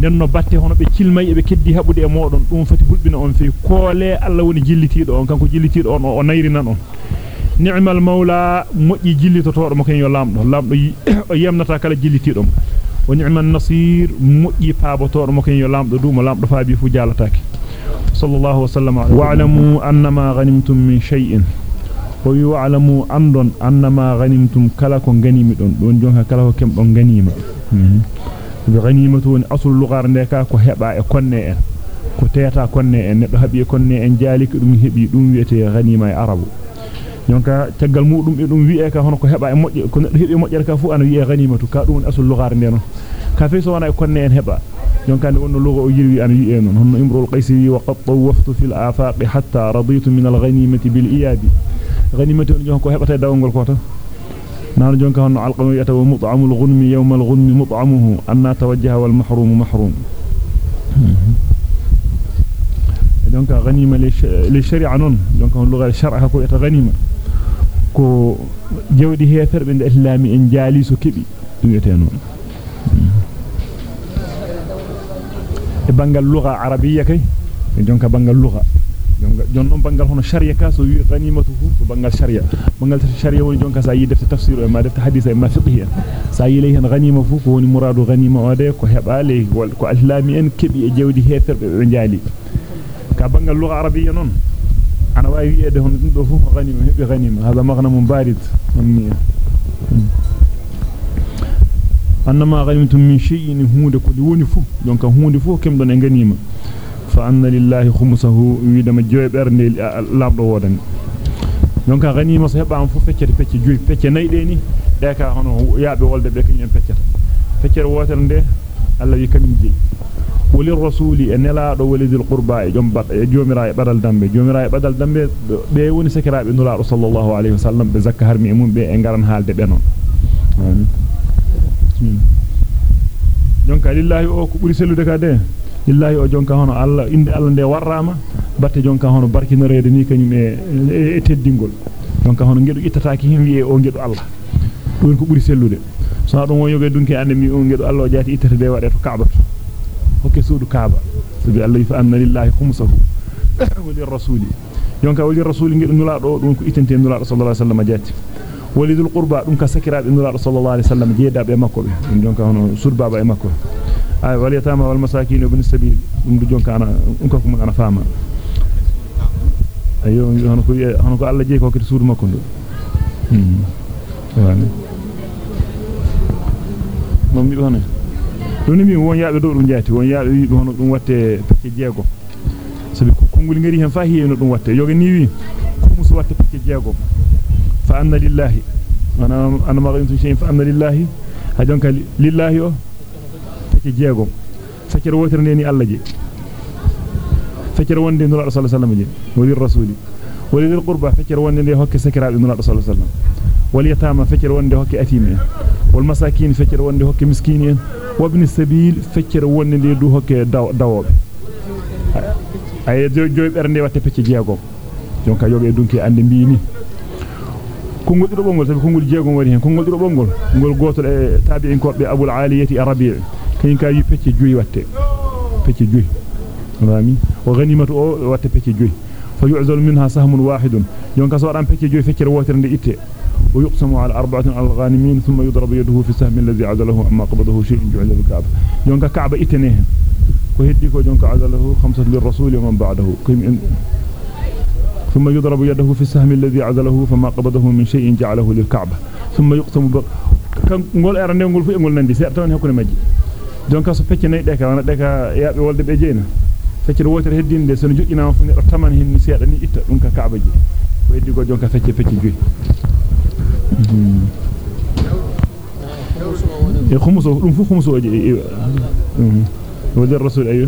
nenno batte hono be cilmay be keddi habude e modon dum fati hulbina on fi koole alla woni jillitido on kanko jillitido on o nayrinan on ni'mal mawla moji jillitoto mo ken yo lamdo lamdo o yemnata kala jillitidom wa ni'man nasir moji paaboto mo ken yo lamdo du mo lamdo faabi fu jalatake sallallahu wasallam wa'lamu annama ghanimtum min shay'in wa yu'lamu andon annama ghanimtum kala ko ganimi don don jonka kala ko kemdon ganima bi ghanimatu woni asul lugar ndeka ko heba e konne en ko teta konne en neddo habi e konne en jaaliki dum hebi dum wiete ghanima e arabu jonka tagal mudum e dum wi'e ka hono ko heba e modje ko neddo hebi modjere ka fu ana wi'e ghanimatu ka dum asul lugar ndeno ka fe so wana e konne en heba jonka ne wonno logo o yirwi ana wi'e non honno imrul qaysi wa qad tawaftu fil afaq hatta raditu min al ghanimati bil iyadi ghanimatu on jonka ko hebata dawngol ko tan نحن جونك هن علقم يتو مطعم الغنم يوم الغنم مطعمه أن توجه والمحروم محروم جونك غنيمة للشريعة نون جونك هن لغة الشرع كو يتغنيمة كو جودي هي فرب عند إسلامي إن جالي سو كبي يتنون بانغال اللغة عربية كي جونك بانغال اللغة jonnon bangal hono sharia ka so wi ghanimatu fu bangal sharia bangal sharia woni jonka sa yi defte tafsir e ma defte hadith e ma fiqh en sa yi lay hen ghanima fu ko woni muradu ghanima ode ko hebale ko islami en kebi e jewdi heferbe be jaali ka bangal lugha arabiyya non ghanima hebi ghanima hada maghnamun baridonni annama ghanimtum min shay'in huunde ko woni fu jonka huunde fu kemdon e ghanima fa anna lillahi khumsahu widama joy bernde labdo wodan donc ganima so heba am fu feccete pecce joy pecce nayde ni de ka hono yaabe wolde be kanyem feccata feccere wotere nde alla wi kamin jeyi e e e dambe jomira e badal dambe be woni sekiraabe nulaado sallallahu alaihi wasallam be zakka harmi e mum be e ngaran haalde be non donc lillahi o ko buri sellude ka de lillahi o jonka hono alla inde alla nde warrama batte jonka hono barkinorede ni kanyum e e teddingol jonka hono ngedu ittataaki him wi'e o ngedu alla dum ko buri sellude so dum won yoge dunki ande mi o ngedu alla o jaati ittata de wade to kaaba ngedu nula do dum ko itente nula sallallahu alaihi wasallam jaati walidul qurba dum ka sakiraabe nula sallallahu alaihi wasallam jeedaabe makko be dum jonka hono surbaba e makko ay wal yatama wal masakin ibn sabil dum du jonka ana ko ko ana fama ayo hono ko hono ko Allah jeey ko kiti suudu makko ndo hmm wani mom mi hono doni mi won yaabe do dum jaati won yaabe wi hono dum watte pecce jeego sabi kongul ngari hen fa hiye no dum watte yoga ni wi ko musu watte pecce jeego fa anna lillahi ana ana maghintu shay'in fa anna lillahi ha jonka lillahi o fecce jeegom feccere wotere ndeni Allah je feccere wonde nura sallallahu alaihi wasallam je wali rasuli wali qurba feccere wonde nde hokke sakiraabe nura sallallahu alaihi wasallam yatama feccere wonde hokke atimi wal masakin feccere wonde hokke miskini en wabni sabil feccere wonde nde du hokke dawobe ay joy bernde watte fecce jeegom jonka yobe dunki ande biini kongol dido bongol sabi kongol jeegom wari hen kongol dido bongol ngol gotol e tabi'in ko be abul aliyati arabi' kayin ka yi pecce joyi watte pecce joyi rami wa ghanimatu o watte pecce joyi fa yu'zal minha sahmun wahidun yonka so dan pecce joyi feccere wotere nde itte ويقسم على أربعة على الغانمين ثم يضرب يده في سهم الذي عزله أما قبضه شيء جعل الكعبة. يونك كعبة إتنه كهديك ويونك عزله خمسة للرسول ومن بعده. إن... ثم يضرب يده في السهم الذي عزله فما قبضه من شيء جعله للكعبة. ثم يقسم ب... كان نقول أرنب نقول في نقول نندي. سيرتون هكون مجي دونك سفتش نيت دكا وأنا دكا يا بولد بيجينا فتش الوتر هدين دي سنجو أنا فني رتمن هني سيرتني ايتا دونك كعبة جي. ويدي جو دونك فتش فتش جي. E wadi rasul ayu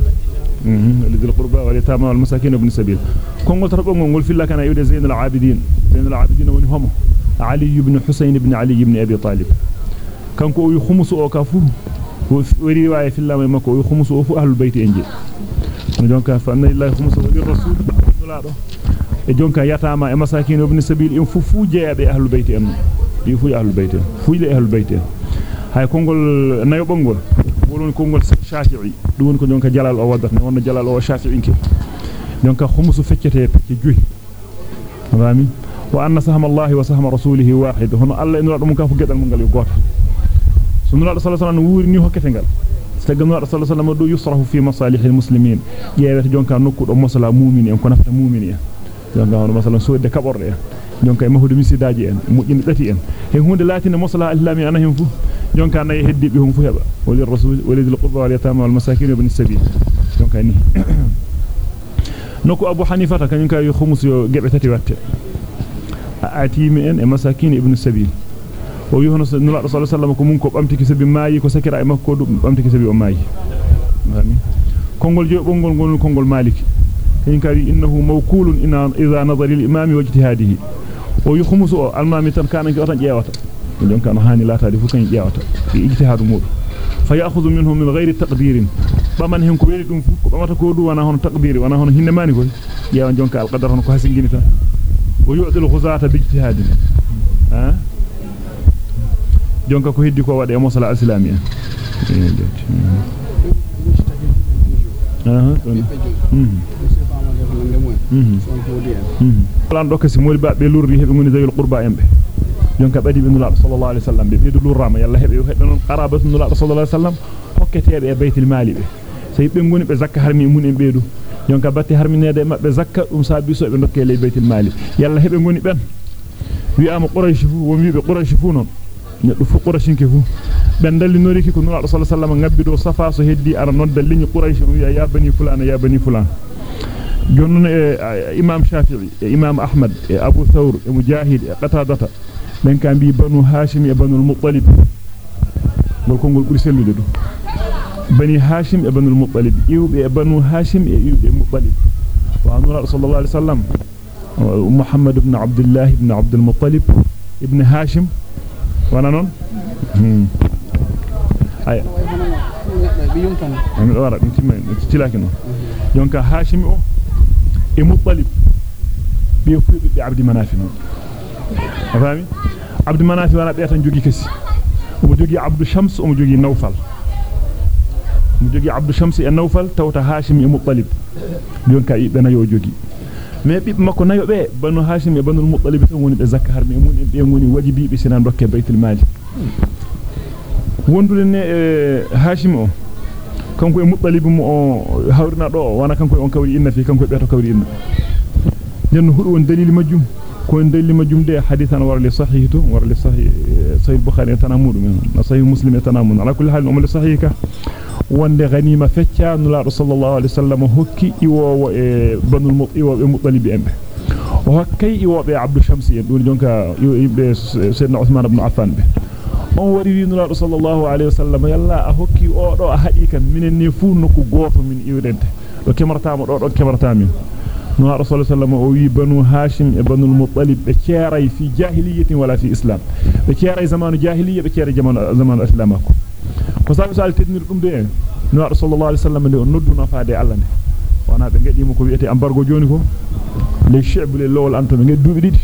lidil qurba wal yatama wal masakin ibn sabil kongol tarbo ngol filla kana yude zainul abidin zainul abidin woni homo ali ibn husayn ibn ali ibn abi talib kanko o khumuso o ka fu wari riwaya filla may makko o khumuso o fu ahlul bayt enje jonka fa anna lillahi khumuso wali rasul nulado e jonka yatama e masakin ibn sabil en fu fu jeyabe ahlul bayt en di fu ahlul bayt fu le ahlul bayt hay kongol nayo bongol wolon kongol shafi'i dum won ko jonka jalal o wadat ne wonno jalal o shafi'i ke jonka khumusu feccete pecce joyi fami wa anna sahma allahi wa sahma rasulihi wahid hono alla en wadum ka fu gedal mungal yo goto sunna sallallahu alaihi wasallam wuri ni hokkete ngal stagam sallallahu alaihi wasallam do yusrahu fi masalihil muslimin jeewete jonka nokku do masala mu'mini en ko nafta mu'mini en jonka hono masalan soodde kaborde en jonka e mahude misidaaji en mujjinde dati en he hunde latina maslaha islami anahum fu jonka nay heddibe hum fu heba wali rasul wali dil qurba wal yatama wal masakin ibn sabil jonka ni noko abu hanifa ta kanyun kay khumus yo gebe tati watte atimi en e masakin ibn sabil o wi hono nula rasul sallallahu ko mun ko bamtiki sabi maayi ko sakira e makko dum bamtiki sabi o fami kongol jo bongol gonul kongol maliki kanyun kay innahu mawkulun ina idha nadari al imam wa ijtihadihi o yu khumusu o almami tan kanan ki tan jeewata don kan hani latade fu kan jeewata fi ijtihadu mudum fa ya'khudhu minhum min ghairi taqdirin baman hen ko weli dum fu ko bamata ko du wana hono taqdiri wana hono hinnemani ko jeewan jonka al qadar hono ko hasingini tan o yu'dil khuzata bi ijtihadin ha jonka ko heddi ko wade mosala al-islamiyya aha lan do kasi modi babbe lurri hebe ngoni zawil qurba embe jonka badi be nula sallallahu alaihi wasallam be be lurrama yalla hebe hebe non qarabatu nula sallallahu alaihi wasallam hokketebe e baytil mali be sey be ngoni be zakka harmi mun en beedu jonka batti harminede mabbe zakka dum sabi so be dokke le baytil mali yalla hebe ngoni ben wi am quraish fu won wi be quraish fu non neddo fu quraishin ke fu ben dallinori ki ko nula sallallahu alaihi wasallam ngabbido safa so heddi ara non dallinni quraish wi ya bani fulana ya bani fulana جنون إمام شافعي إمام أحمد أبو ثور مجاهد قتادة من كان بنو هاشم بن المطلب ملكم قل قل بني هاشم بن المطلب إيوب بنو هاشم إيوب المطلب وعن رأى صلى الله عليه وسلم محمد بن عبد الله بن عبد المطلب ابن هاشم ونانون هاي بيمكن يعني أورا يمكن يمكن تلاكنه يمكن هاشم أو مطلب بيفرد بعبد مناف فاهمي عبد مناف وأنا بيتا نجي كسي. ومجي عبد الشمس ومجي نوفل مجي عبد الشمس النوفل توت هاشم مطلب. بيونكا يبنا يو جوجي. مي بيب ماكو نايو بي. بنو هاشم بنو المطلب تو وني زكار مي مون بي موني وادي بي بي سنان دوكي بيت المال. وندولني آه، هاشم kanko e muttalib mo o hawrina do wana kanko on kawri inna fi kanko be to kawri inna den hudu won dalil majjum ko en dalil majjum de hadithan war li sahih to war li sahih sahih bukhari tanamudu men sahih muslim tanamun ala kulli hal umul sahih ka wonde ganima fecca nula sallallahu alaihi wasallam hokki iwo e banul mut iwo e muttalib embe o hokkay iwo be abdu shamsi en dun jonka ibbe sayyidina usman ibn affan be on wari wi nula sallallahu alaihi wasallam yalla a hokki o do a hadi kam minen ne fu nokku goto min iwdente do kemartama do do kemarta min nula sallallahu wasallam o wi banu hashim e banu muttalib be ceeray fi jahiliyatin wala fi islam be ceeray zamanu jahiliya be ceeray zamanu zamanu islamako ko sabu sal tednir dum de en nula sallallahu alaihi wasallam de on nodduna faade alla ne wana be gadimo ko wiete embargo joni ko le shi'b le lawol anto be duubi didi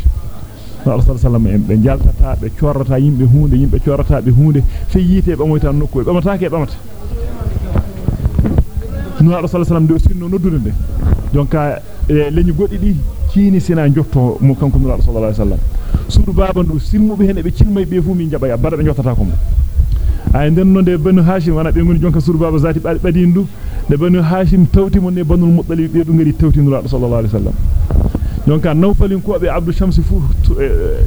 rasul alaihi wasallam be jaltata be ciorrata yimbe hunde yimbe ciorrata be hunde fe yite be moyta nokku be bamata ke bamata no rasul wasallam do sinno noddude de jonka leñu goddi di ciini sina jotto mo kanko no rasul sallallahu alaihi wasallam suudu baba ndu silmube hen be cilmay be fu mi jaba ya bada be jottata ko mo ay den no de banu hashim wana be ngoni jonka suudu baba zati badindu de banu hashim tawti mon ne banul muttalib be du ngari tawti no rasul sallallahu alaihi wasallam donc nawfalin ko be abdou shams fu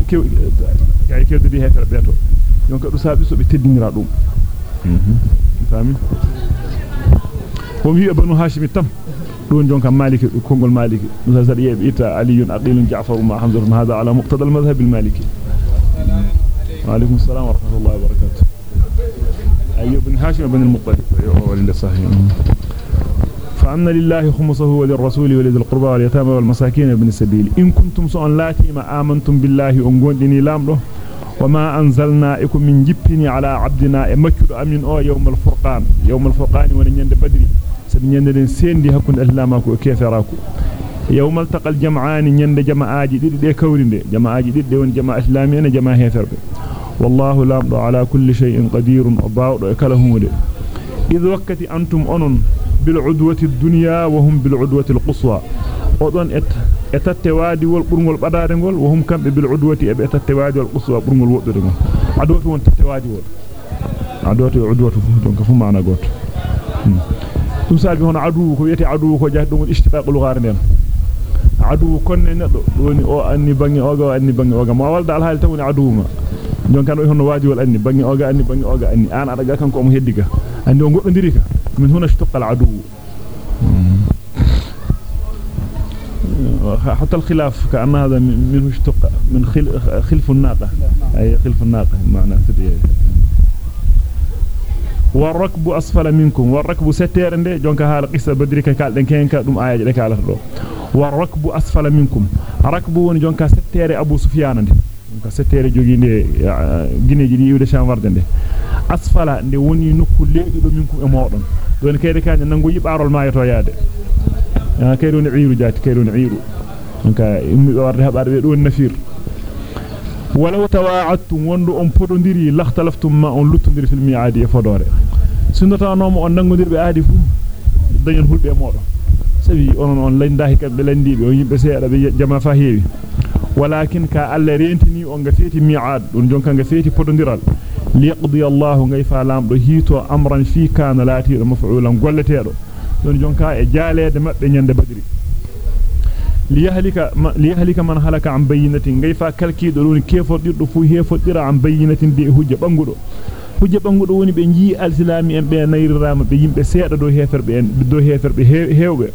kay keddi hefere beto donc do sabi so be teddinira dum fami ko wi banu hashim tam دون جونكا مالكي كونغول مالكي مثلا يبي إتا علي أقيل جعفر ما حمزة هذا على مقتضى المذهب المالكي وعليكم السلام ورحمة الله وبركاته أيوب بن هاشم بن المطلب أيوه ولله صحيح فأن لله خمسه وللرسول ولذي القربى واليتامى والمساكين ابن السبيل. إن كنتم سؤال لاتي ما آمنتم بالله أنقوندني لامده وما أنزلنا إكم من جبني على عبدنا مكد أمين أو يوم الفرقان. يوم الفرقان ونين بدري. سبنين سيندي هكون أهلامكو كيفراكو. يوم التقى الجمعان نيند جماعاجي ديد دي كورينده جماعاجي ديد دي ون جماعة إسلامي أنا جماعة هيفربه والله لامدو على كل شيء قدير وباودو كلا هومده اذ وقت أنتم انون بالعدوه الدنيا وهم بالعدوه القصوى e wol quswa burgol woddude gol adoti won tatte wadi wol adoti udwatu fu donc fu maana goto dum sabi hono adu ko yeti adu ko jaati dum ishtibaqul gharnen adu konne neddo doni o anni bangi oga o anni bangi oga mo walda al hal tawni adu don kan o hono waji wal anni bangi oga anni bangi oga anni. An adaga kan ko mo heddiga. Andi o goddondiri ka min huna shtuqal adu حتى الخلاف كأن هذا منه اشتق من خلف الناقة أي خلف الناقة معنى سديه والركب أسفل منكم والركب ستير ندي جونك حال قصة بدري كالدن كينكا دوم آيات دي كالات دو والركب أسفل منكم ركب وني جونك ستير أبو سفيان ندي جونك ستير جوغي ندي غينيجي دي يودي شام warde nde asfala nde woni nokku leedi do minkum e modon don kayde kanje nango yibarol maayato yaade ah kaydo ni ciiru jaati kaydo ni ciiru donc immi warde habaade be don nafir ولو تواعدتم وندو on podondiri lakhtalaftum ma on luttondiri fil mi'adi e fodore sunnata nomo on nangodir be aadi fu dañon hulbe e modo sabi onon on landahi kambe landibe on yimbe seeda be jama fa heewi ولكن كالل رينتني وانغسيتي ميعاد ونجونك انغسيتي فدندرال ليقضي الله غيفا لامدو هيتو أمرا في كان لاتي مفعولا غولتيرو ونجونك إجالي دمت بنيان بدري. ليهلك ما ليهلك من هلك عن بينة. غيفا كلكي دون كيف فدير دو فو هي فدير عن بينة دي هوج بانغودو هوج بانغودو وني بي نجي الاسلامي ام بي نيرام بي ييمبه سيدا دو هيفربي دو هيفربي هيوبه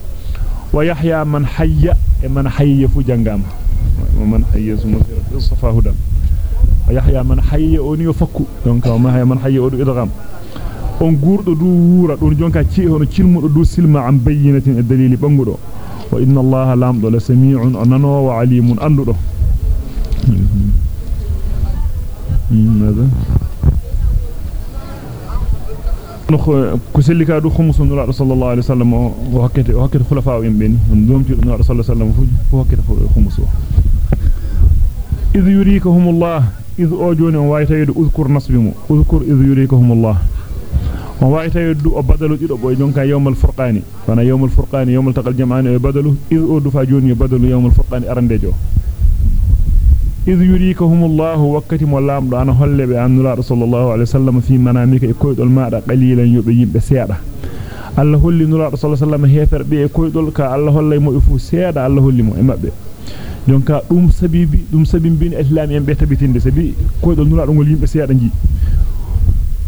ويحيى من حي من حي فوجانغام safa hudan wa yahya man hayya oni yo fakku donc ma hayya man hayya o do idgham on gurdo du wura don jonka ci hono cilmudo du silma an bayyinatin e dalili bangudo wa inna allaha lamdo la sami'un anano wa alimun andudo ماذا sellika du khumsu nura sallallahu alaihi wasallam o hokkete o hokkete khulafa en ben on domti nura sallallahu alaihi wasallam fu hokkete إذ يريكهم الله إذ أوجون وايتيد أذكر نصبهم أذكر إذ يريكهم الله. وايتيد أبدلوا إذ أبوي جنك يوم الفرقان. فأنا يوم الفرقان يوم التقى الجمعان يبدلوا إذ أودوا فاجون يبدلوا يوم الفرقان أرندجوا إذ يريكهم الله وقت ملام لأن هل بأن الله رسول الله عليه وسلم في منامك إكويد الماء قليلا يبين بسيارة. الله اللي نور رسول الله صلى الله عليه وسلم هي فرد إكويد الله اللي مؤفو سيارة الله اللي مؤمن jonka dum sabibi dum sabimbin islam en be tabitinde sabi koydol nura ngol yimbe seeda ji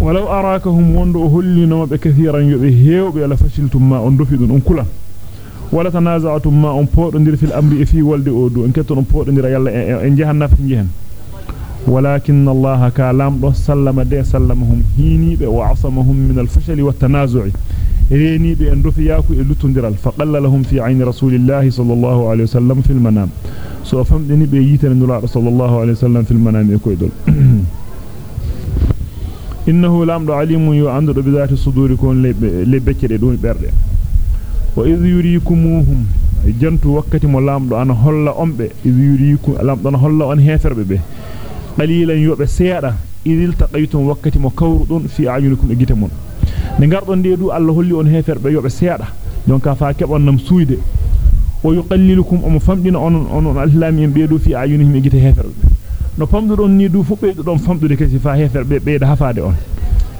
walaw arakahum wondo hollino be kathiran yobe hewbe la fashiltum ma on dofidun on kulan wala tanaza'tum ma on podondir fil amri fi walde odu en ketton on podondir yalla en jahanna fa jihan walakin allaha ka lamdo sallama de sallamahum hinibe wa asamahum min al fashali wat tanazu'i ريني بأن رفياك إلتندر فقل لهم في عين رسول الله صلى الله عليه وسلم في المنام. سوفم ديني بيتن نلع رسول الله عليه وسلم في المنام يكويدل إنه لامر عليم يعندر بذات صدوركم لبكر دون برد وإذ يريكموهم. جنت وقت ملامر أن هلا أمب إذ يريكم أن هلا أن هيفر ببه قليلا يؤب سيارة. إذ التقيتم وقت مكور في أعينكم إجتمون. Ne gardon de Allah holli on heferbe yobe seeda donc fa kebon nam suude o yuqallilukum am famdina on on al-islami en beedu fi ayunihim e gite heferbe no famdudon ni du fu beedu don famdude kesi fa heferbe beeda hafaade on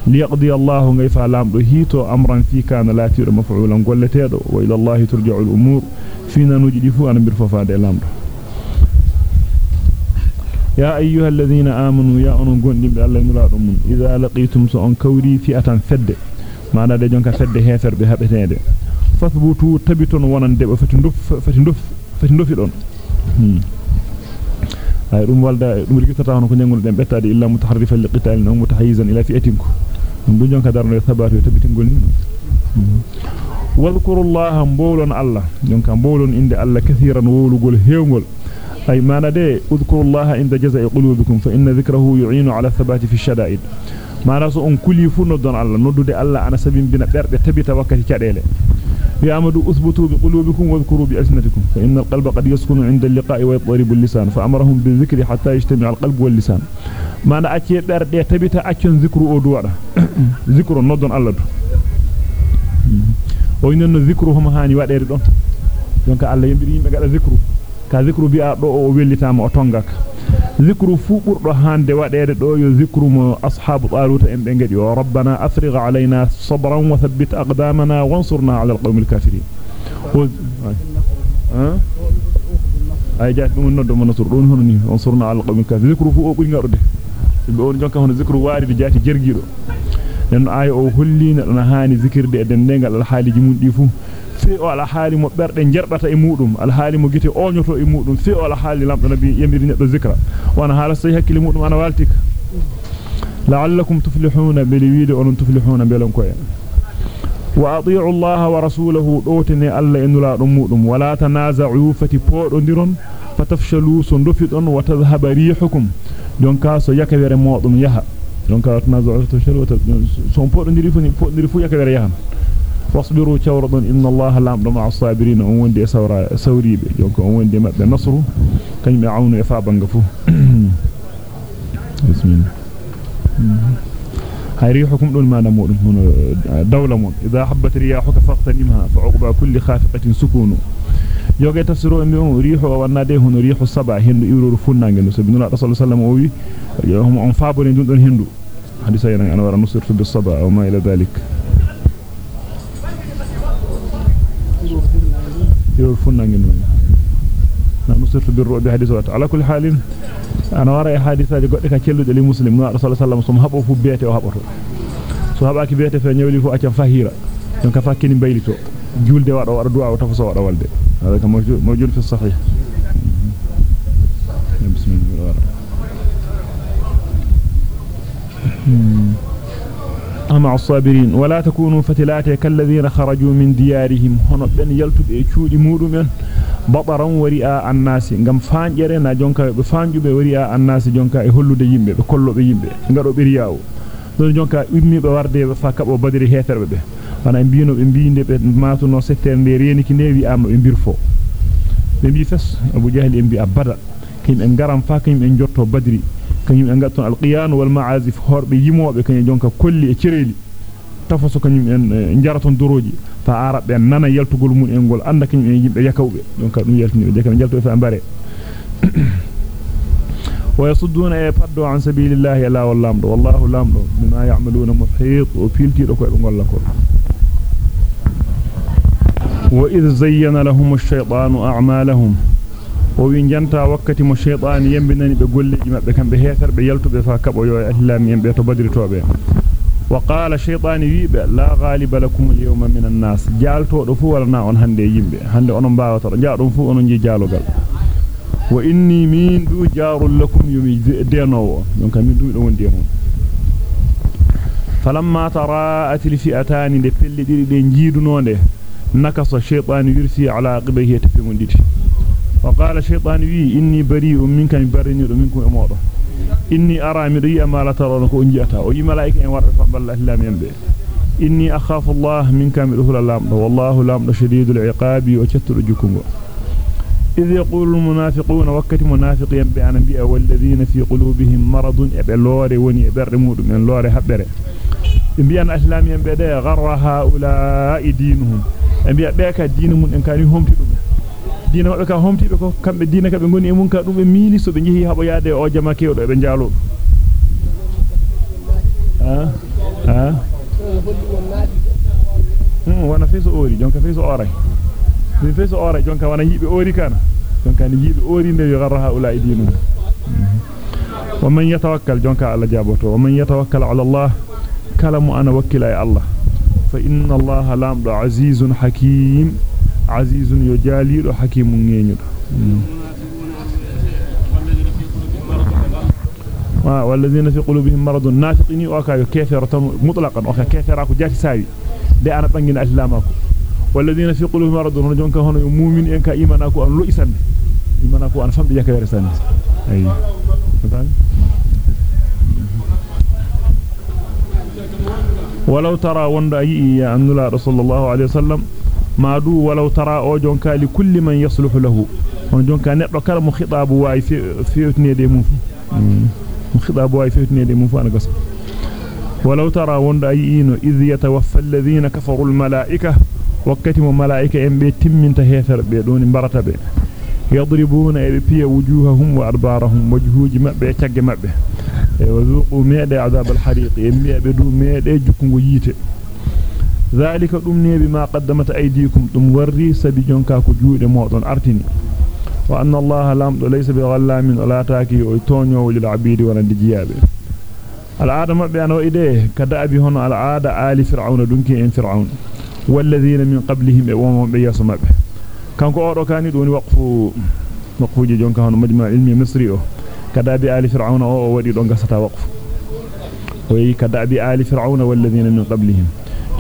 liyaqdi Allahu ngayfa lamdo hito amran fi kana maf'ulan golletedo wa ila Allah turja'u al-umur fi nanuji di fu an bir fofaade lamdo يا أيها الذين آمنوا يا أنو قندم بالله نرادم إذا لقيتم سؤال كوري فئة فد معنى دي جونك فد هيفر بهبتين fathbutu tabiton wonande be fati ndof fati ndof fati ndofi don ay dum walda dum rigitata hono ko nyangol den bettade illa mutaharrifan liqitalin aw mutahayyizan ila fi'atin dum du jonka darno sabatu tabitingol ni wadhkuru allaha mbawlon allah jonka mbawlon inde allah kathiran wowlugol heewgol ay manade udhkuru allaha inda jazaa'i qulubikum fa inna dhikrahu yu'inu ala thabati fi shada'id mana so on kuli fu noddon Allah noddude Allah ana sabin bina berde tabita wakkati cadele ya amadu usbutu bi qulubikum wadhkuru bi alsinatikum fa inna alqalba qad yaskunu 'inda al-liqa'i wa yadribu al-lisan fa amarahum bi dhikri hatta yajtami'a al-qalbu wal lisan mana acce berde tabita accon zikru o du wada zikru noddon Allah do o inno zikru hum hani wadere don donc Allah yembiri yimbe gada zikru ka zikru bi a do o wellitama o tongaka ذكر فوبر هاند وديده دو يو ذكر ما اصحاب طالوت ان بنغدي ربنا افرغ علينا صبرا وثبت اقدامنا وانصرنا على القوم الكافرين ها ay jaati dum noddo mo nasur don hono ni on surna al qawmi kafir zikru fu o buri ngarude be on jonka hono zikru waari jaati jergido den ay o hollina na haani zikirde e den dengal al haliji mun di fu fi o ala haali mo berde jerbata e mudum al haali mo gite oñoto e mudum fi o ala haali lamdo nabi yemiri neddo zikra wana haala sey hakkile mudum ana waltika la'allakum tuflihuna bil wiide onon tuflihuna belon ko en wa ati'u allaha wa rasulahu dotene alla enula dum mudum wala tanaza'u fati podondiron fatafshalu so ndofidon wa tadhhaba rihukum donka so yakawere modum yaha donka tanaza'u tafshalu so podondiri fu ni podondiri fu yakawere yahan شورضا إن الله لام مع الصابرين. أون دي سورا سوري جونك أون دي مبدأ نصر كان يعون يفابا غفو بسم الله. هاي ريحكم دون ما نمودم هنا دولة مون. إذا حبت رياحك فاغتنمها فعقبى كل خافقة سكون. yoge tafsiro en on rihu o wannade hono rihu saba hendu iwruru funnaange no sabbi nula rasul sallallahu alaihi wasallam o wi on faabore dun don hendu hadisa yana ana wara فنانين نحن نصرت بالرؤى بحديث وقت على كل حال أنا وراء حادثة قد كا كيلو لي مسلم رسول الله صلى الله عليه وسلم هبو فو بيته nyawli fu accan fahira donc fa kini baylito julde wado wado du'a tafu so wado walde hada kam mawjud fi sahih bismillah مع الصابرين. ولا تكونوا فتلات كالذين خرجوا من ديارهم. هنا بن يلتب يشود إيه مودم بطرا ورياء الناس. غم فان جرنا جونكا فان جوب ورياء الناس جونكا يهلو دي يمبي. بكلو بي يمبي. غدو برياو دون جونكا ويمي بوردي فكبو بدري هتر بي وأنا بينو بينده ماتو نو ستير دي ريني كي نيفي ام بيرفو بي بي فاس أبو جهل ام بي أبدا. كيم ان غرام فاكيم ان جوتو بدري. Kanyum en gatton alqiyan wal ma'azif horbe yimobe kany jonka kolli e cireli tafaso kanyum en jaraton doroji fa arabe nana yaltugol mun en gol anda kanyum en yimbe yakawbe donc dum yaltini be jalto fa bare ويصدون اي فدو عن سبيل الله لا والله والله لامدو بما يعملون محيط وفيلتي دو كو غول لكو واذ زين لهم الشيطان اعمالهم wi janta wakkati mo shaytan yembinani be golleji mabbe kambe heterbe yaltube fa kabo yo islami en be to badritobe wa qala shaytan wiibe la ghaliba lakum al-yawma min an-nas jalto do fu walna on hande yimbe hande onon baawata jaadon fu onon ji jalogal wa inni min du jarul lakum yumi denowo donc min du do wonde mon falamma tara'at al-fi'atan de pelli didi de jiidunonde nakasa وقال الشيطان وي إني بريء منك برني منكم أمورا إني أرى مريء ما لا ترونك أنجأتا. وي ملائكة إن ورد فبال الله ينبه إني أخاف الله منك من أهل اللام والله لام شديد العقاب وشتر جكم إذ يقول المنافقون وكت منافق ينبه عن بيئة والذين في قلوبهم مرض لوري وني إبر مود من لوري حبره. بيان أسلام ينبه غر هؤلاء دينهم. أنبياء بيك دينهم إن كانوا هم تدوم diina mabbe ka homtibe ko kambe diina ka be ngoni e mun ka dum be miili so be jehi habo yaade o jama kewdo be jaalo ha ha hmm wana feso ori jonka feso oray ni feso oray jonka wana yibe ori kana jonka ni yibe ori ne yagharha ulai dinu ومن يتوكل جونك على جابته ومن يتوكل على الله كلام أنا وكيل اي الله فإن الله لام عزيز حكيم عزيز يجالي حكيم نينيو والذين في قلوبهم مرض نافقين وكا كافر مطلقا وكا كافر أكو جاتي ساوي. دي أنا بانغين اسلامكو والذين في قلوبهم مرض جونكا هونو مؤمن ان كا ايمانكو أن لو اسande imanako an fambe yakere sanne ay ولو ترى وند اي يا ان رسول الله عليه وسلم ما دو ولو ترى أو جونكا لكل من يصلح له on jonka neddo kala mo khitabu way fewtnede mum mo khitabu way fewtnede mum fa na gasa. ولو ترى وند ايينو اذ يتوفى الذين كفروا الملائكه وقتهم الملائكه ام بي تمنت هيفر بي دون برتا بي يضربون بي وجوههم وادبارهم وجهوج مبه تاغ مبه وذوقوا ميد عذاب الحريق ام بي بدو ميد جكو ييته ذلك دمني بما قدمت أيديكم. دم وري سبي جونكا كو جوده مودون أرتيني. وأن الله لام ليس بغلام ولا تاكي تونيو للعبيد ولا دجيابه العادة مبه أنا ايده كدابي هون العادة آل فرعون دونكي إن فرعون. والذين من قبلهم وهم بياس مبه kanko odo kani doni waqfu waqfuji jonka hono majma ilmi misri o kadabi ali fir'auna o wadi do gasata waqfu o yi kadabi ali fir'auna walladhina min qablihim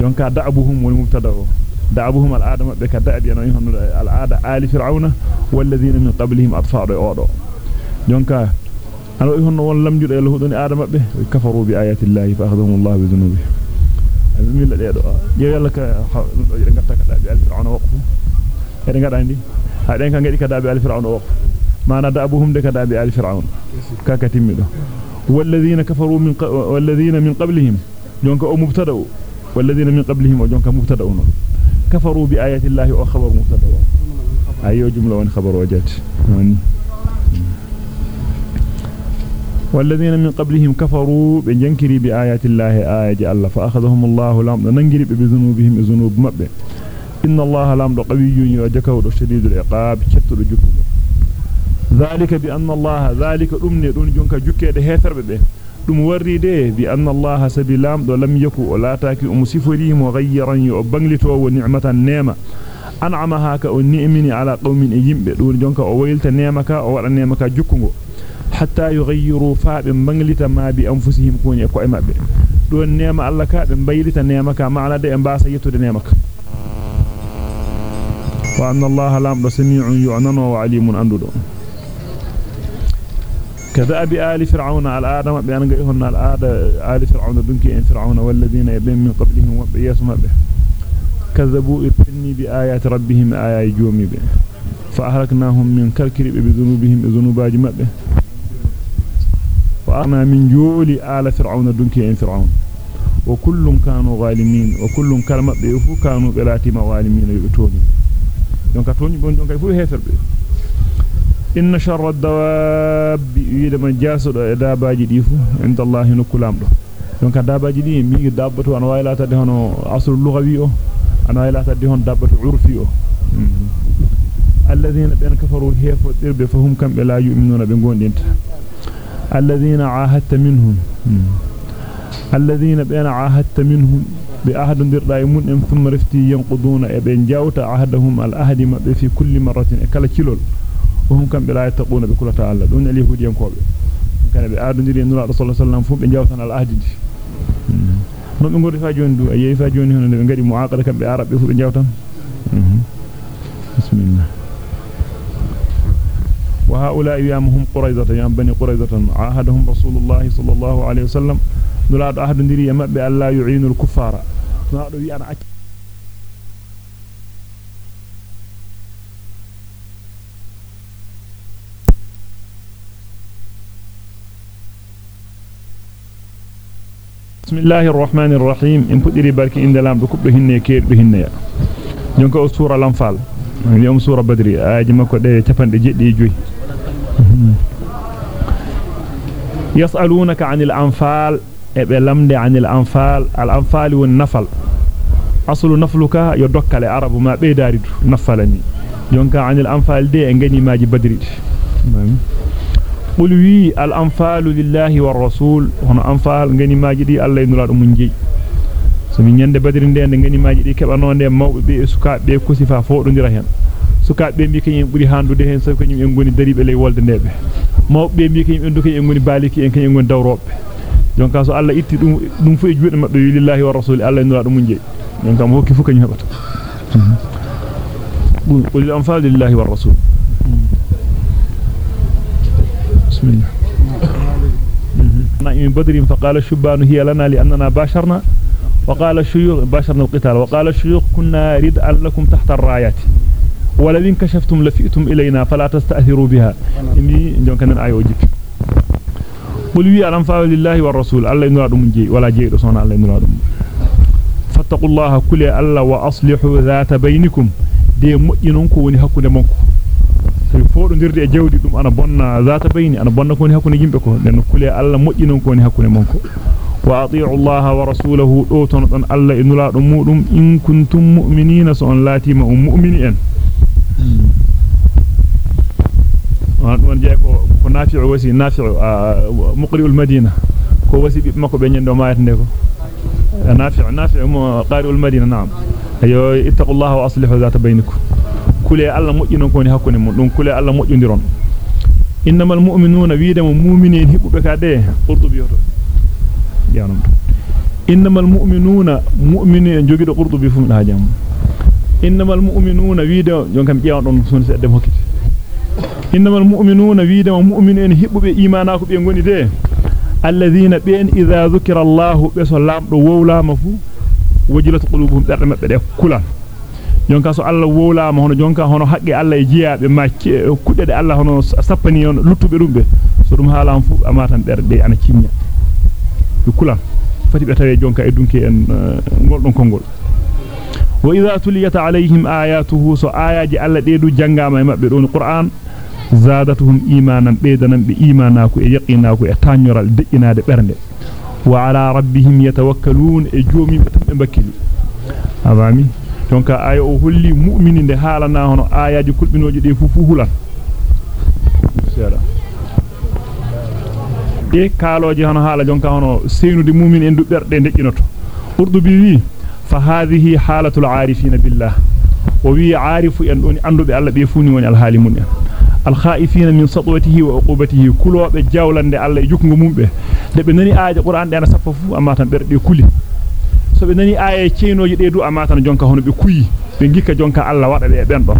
jonka da'abuhum wal mubtada o da'abuhum al adama be kadabi no hono al ada ali fir'auna walladhina min qablihim atfa'u odo jonka ano hono won lamjude el hudoni adama be kafaru bi ayati llahi fa akhadhahum allah bi dhunubihim almilla dedo yalla ka ngatta kadabi al fir'auna waqfu ede ha den kan gadi kadabe al fir'aun o mana da abuhum de kadabe al fir'aun kaka timmido walladhina kafaru min walladhina min qablihim jonka o mubtada walladhina o jonka mubtada no kafaru bi ayati llahi o khabar mubtada ayo jumla won khabar wajati والذين من قبلهم كفروا بجنكري بآيات الله آيات الله. فأخذهم الله لهم ننجري بذنوبهم ذنوب مبه. إن الله لام قوي وجكود شديد العقاب. شتر جكم ذلك بأن الله ذلك أمني. دون جنك جكيد هيتر به dum warri de bi anna allaha sabi lamdo lam yaku o lataki um sifori mo ghayran yo banglito wo ni'matan nema an'amaha ka on ni'mini ala qaumin yimbe dum jonka o waylta nema ka o wada nema ka jukkungo hatta yughayyiru fa be banglita ma bi anfusihim kuni ko e mabbe don nema allah ka be baylita nema ka maana de e mbasa yettude nema ka وأن الله لام سميع يعنن وعليم أندو كذاب آل فرعون على آدم بأن قيهن على آل فرعون دنكي إن فرعون والذين يبين من قبلهم وبيسم به كذبوا إبني بآيات ربهم آيات جومي به. فأهلكناهم من كالكرب بذنوبهم ذنوباج مبه وأنا من جول آل فرعون دنكي إن فرعون. وكل كانوا غالمين وكل كلمة بيفو كانوا بلاتي موالمين يبتوني. donc toni bon donc fu heferbe inna sharra ad-dawab yida man jasudo e dabaji di fu inda allah nukulamdo donc dabaji di mi dabbatu an waylata de hono asr lughawi o an waylata de hon dabbatu urfi o alladhina ben kafaru hefo dirbe fahum kambe la yu'minuna be gondinta alladhina ahadta minhum alladhina ben ahadta minhum بأحد دردا من ثم رفتي ينقضون ابن جاوتا عهدهم الأهد ما في كل مرة كلا كيلول فهم كان بلا يتقون بكل تعالى دون اليهود ينكوب كان بأدن دين الله رسول الله صلى الله عليه وسلم بجاوثنا الأهد نعم نقول فاجون دو أي فاجون هنا نبي نقول معاقرة كان بأعرب يفو بجاوثنا بسم الله وهؤلاء يامهم قريضة يام بني قريضة عاهدهم رسول الله صلى الله عليه وسلم نلعب أهد دين يمأ بأن لا يعين الكفار نعم نعم بسم الله الرحمن الرحيم ان بودري بارك ان دلام بكوب هيني كير بهينيا نيوكو سوره الانفال اليوم سوره بدر اي ماكو دي تفاندي جيدي جوي يسالونك عن الانفال ابي لمده عن الانفال الانفال والنفل اصل نفلك يدك العرب ما بيدارد نفلني نيوكو عن الانفال دي ان غني ماجي بدر hono anfal ngani maji di allah nulado mun jeyi so mi nyande badiri nde nde ngani maaji di kebano nde mawbe be sukaabe be kusifa fodondira hen sukaabe bi kanyum buri handude hen sabi kanyum en goni daribe lay wolde ndebe mawbe bi kanyum en du kanyum en goni baliki en kanyum en goni dawrobe jonka so Allah itti dum dum fu e juude mabbe lillahi wa rasuli Allah nura dum munje jonka mo hokki fu kanyum hebata qul al-anfal lillahi wa rasul bismillah نعم. بدر فقال الشبان هي لنا لأننا باشرنا. وقال الشيوخ باشرنا القتال. وقال الشيوخ كنا ردءا لكم تحت الرايات. ولئن كشفتم لفئتم إلينا فلا تستأثروا بها. إني جون كان آية جيك قل وي الأنفال لله والرسول. الله ينرى دم جي ولا جي رسولنا الله ينرى فاتقوا الله كل الله وأصلحوا ذات بينكم. دي مؤينونكو وني حكو منكو tawi foodo dirde e jawdi dum ana bonna zata bayni ana bonna ko ni hakkunde yimbe ko den kule alla mojjinon ko ni hakkunde monko wa ati'u Allah wa rasulahu do ton don alla e nula dum mudum in kuntum mu'minina so on latima um mu'mini en on je ko ko nafi'u wasi nafi'u muqri'ul madina ko wasi bi makko be nyendo maayatde ko nafi'u nafi'u qari'ul madina na'am ayo ittaqullaha wa aslihu zata bainakum kule alla mojjinon ko ni hakkunde mun dum kule alla mojjondiron innamal mu'minuna wiidama mu'minin hibube ka de qurtubi yoto yanum innamal mu'minuna mu'minin jogido qurtubi fum da jam innamal mu'minuna wiida jonkam jeewan don sun sedde hokkiti innamal mu'minuna wiidama mu'minin hibube imana ko be ngoni de alladhina bin idha dhukira allah biso lamdo wowlama fu wajilat qulubuhum berde mabbe de kulan jonka so Allah wowlaama hono jonka hono haqqe Allah e jiyaabe ma kuddede Allah hono sappani on luttube dumbe so dum haalam fu amatan berde ana cimnya be kulan fati be tawe jonka e dunki en goldon kongol wa idha tuliyat alayhim ayatuhu so ayaji Allah de du jangama e mabbe don qur'an zadatuhum imanan beedanan be imanako e yaqinako e tanyoral dejjinaade bernde wa ala rabbihim yatawakkalun e joomi be tambe bakkili abami donc aya o holli mu'mini de halana hono ayaji kulbinoji de fu fu hulan sera e kaloji hono hala jonka hono seynude mu'min en dubberde dejjinoto urdubi wi fa hadhihi halatul arifina billah o wi arifu en doni andube alla be funi woni al halimun en al khaifina min sadwatihi wa uqubatihi kulobe jawlande alla e jukngo mumbe de be nani aaje qur'an de na sappa fu amma tan berde kuli so be nani aaye ceenoji de du amma tan jonka hono be kuyi be gikka jonka alla wada be ben don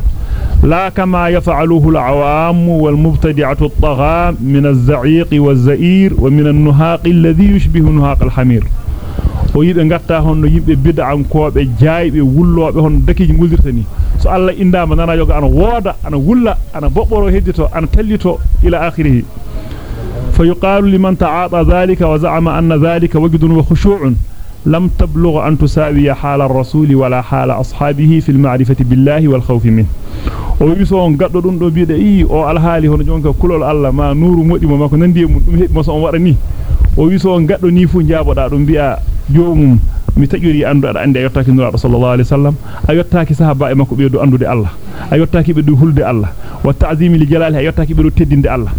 la kama yaf'aluhu al-awam wal mubtadi'atu at-tagha min az-za'iq waz-za'ir wa min an-nuhaq alladhi yushbihu nuhaq al-hamir o yibe ngatta honno yimbe bid'an koobe jaaybe wullobe hon dakiji nguldirtani so alla indama nana yoga ana woda ana wulla ana bobboro heddito ana tallito ila akhirih فيقال لمن تعاطى ذلك وزعم أن ذلك وجد وخشوع لم تبلغ أن تساوي حال الرسول ولا حال أصحابه في المعرفة بالله والخوف منه. أو يسون غادو دون دو بيدا إي أو الحالي هون جونكا كولول الله ما نور مودي ما كو ناندي موم هيد موسو اون وراني أو يسون غادو ني فو نجابودا دون بيا جوموم mi tajuri andu ada ande yottaki nura sallallahu alaihi wasallam ayottaki sahaba e makko beedu andude allah ayottaki بدو hulde allah wa ta'zimi li jalali ayottaki beedu teddinde allah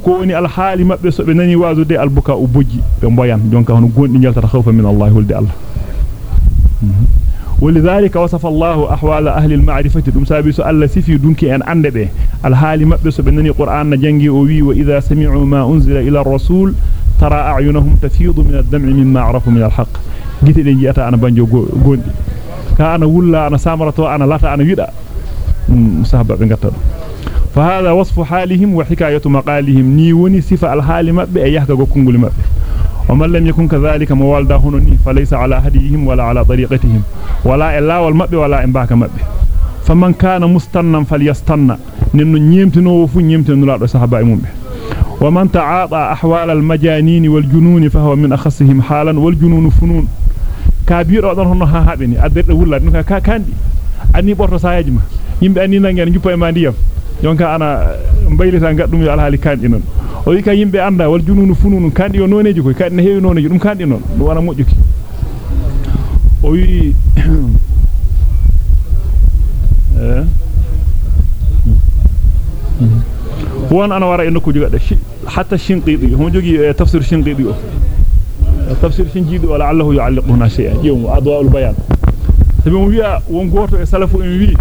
ko woni al hali mabbe so be nani wazude al buka u bojji be mboyan jonka hono gondi jaltata khawfa min Allah hulde ولذلك وصف الله أحوال أهل المعرفة. دم سابس ألا سفي دنك أن أندبه الحال مبس بنني قرآن جنجي أوي وإذا سمعوا ما أنزل إلى الرسول ترى أعينهم تفيض من الدمع مما عرفوا من الحق. جيت دي جيتا أنا بانجو غوندي كأنا ولا أنا سامرة أنا لاتا أنا ويدا. صحابة بنغتر. فهذا وصف حالهم وحكاية مقالهم. نيوني صفة الحال مبه يحكى كونغول مبه ومن لم يكن كذلك موالدا هنوني فليس على هديهم ولا على طريقتهم. ولا إلا والمبه ولا إنباك مبه فمن كان مستنا فليستنى. ننو نيمتنو فو نيمتنو لا صحابة مبه ومن تعاطى أحوال المجانين والجنون فهو من أخصهم حالا والجنون فنون. كابير أدن هنو ها هابني أدر ولا نكا كاندي. أني بورتو سايجما nangen juppa e ma ndiyam jonka ana mbaylita gaddum yo alhaali kandi non o wi ka yimbe anda wal jununu fununu kandi yo noneji koy kandi heewi noneji dum kandi non dum wana mojjuki o wi eh won ana wara e nokkuji gadde hatta shinqidi homo jogi tafsir shinqidi o tafsir finjido wala allahu yu'alliquna shay'an yawm adwa'ul bayan sabi mo wi'a won goto e salafu en wi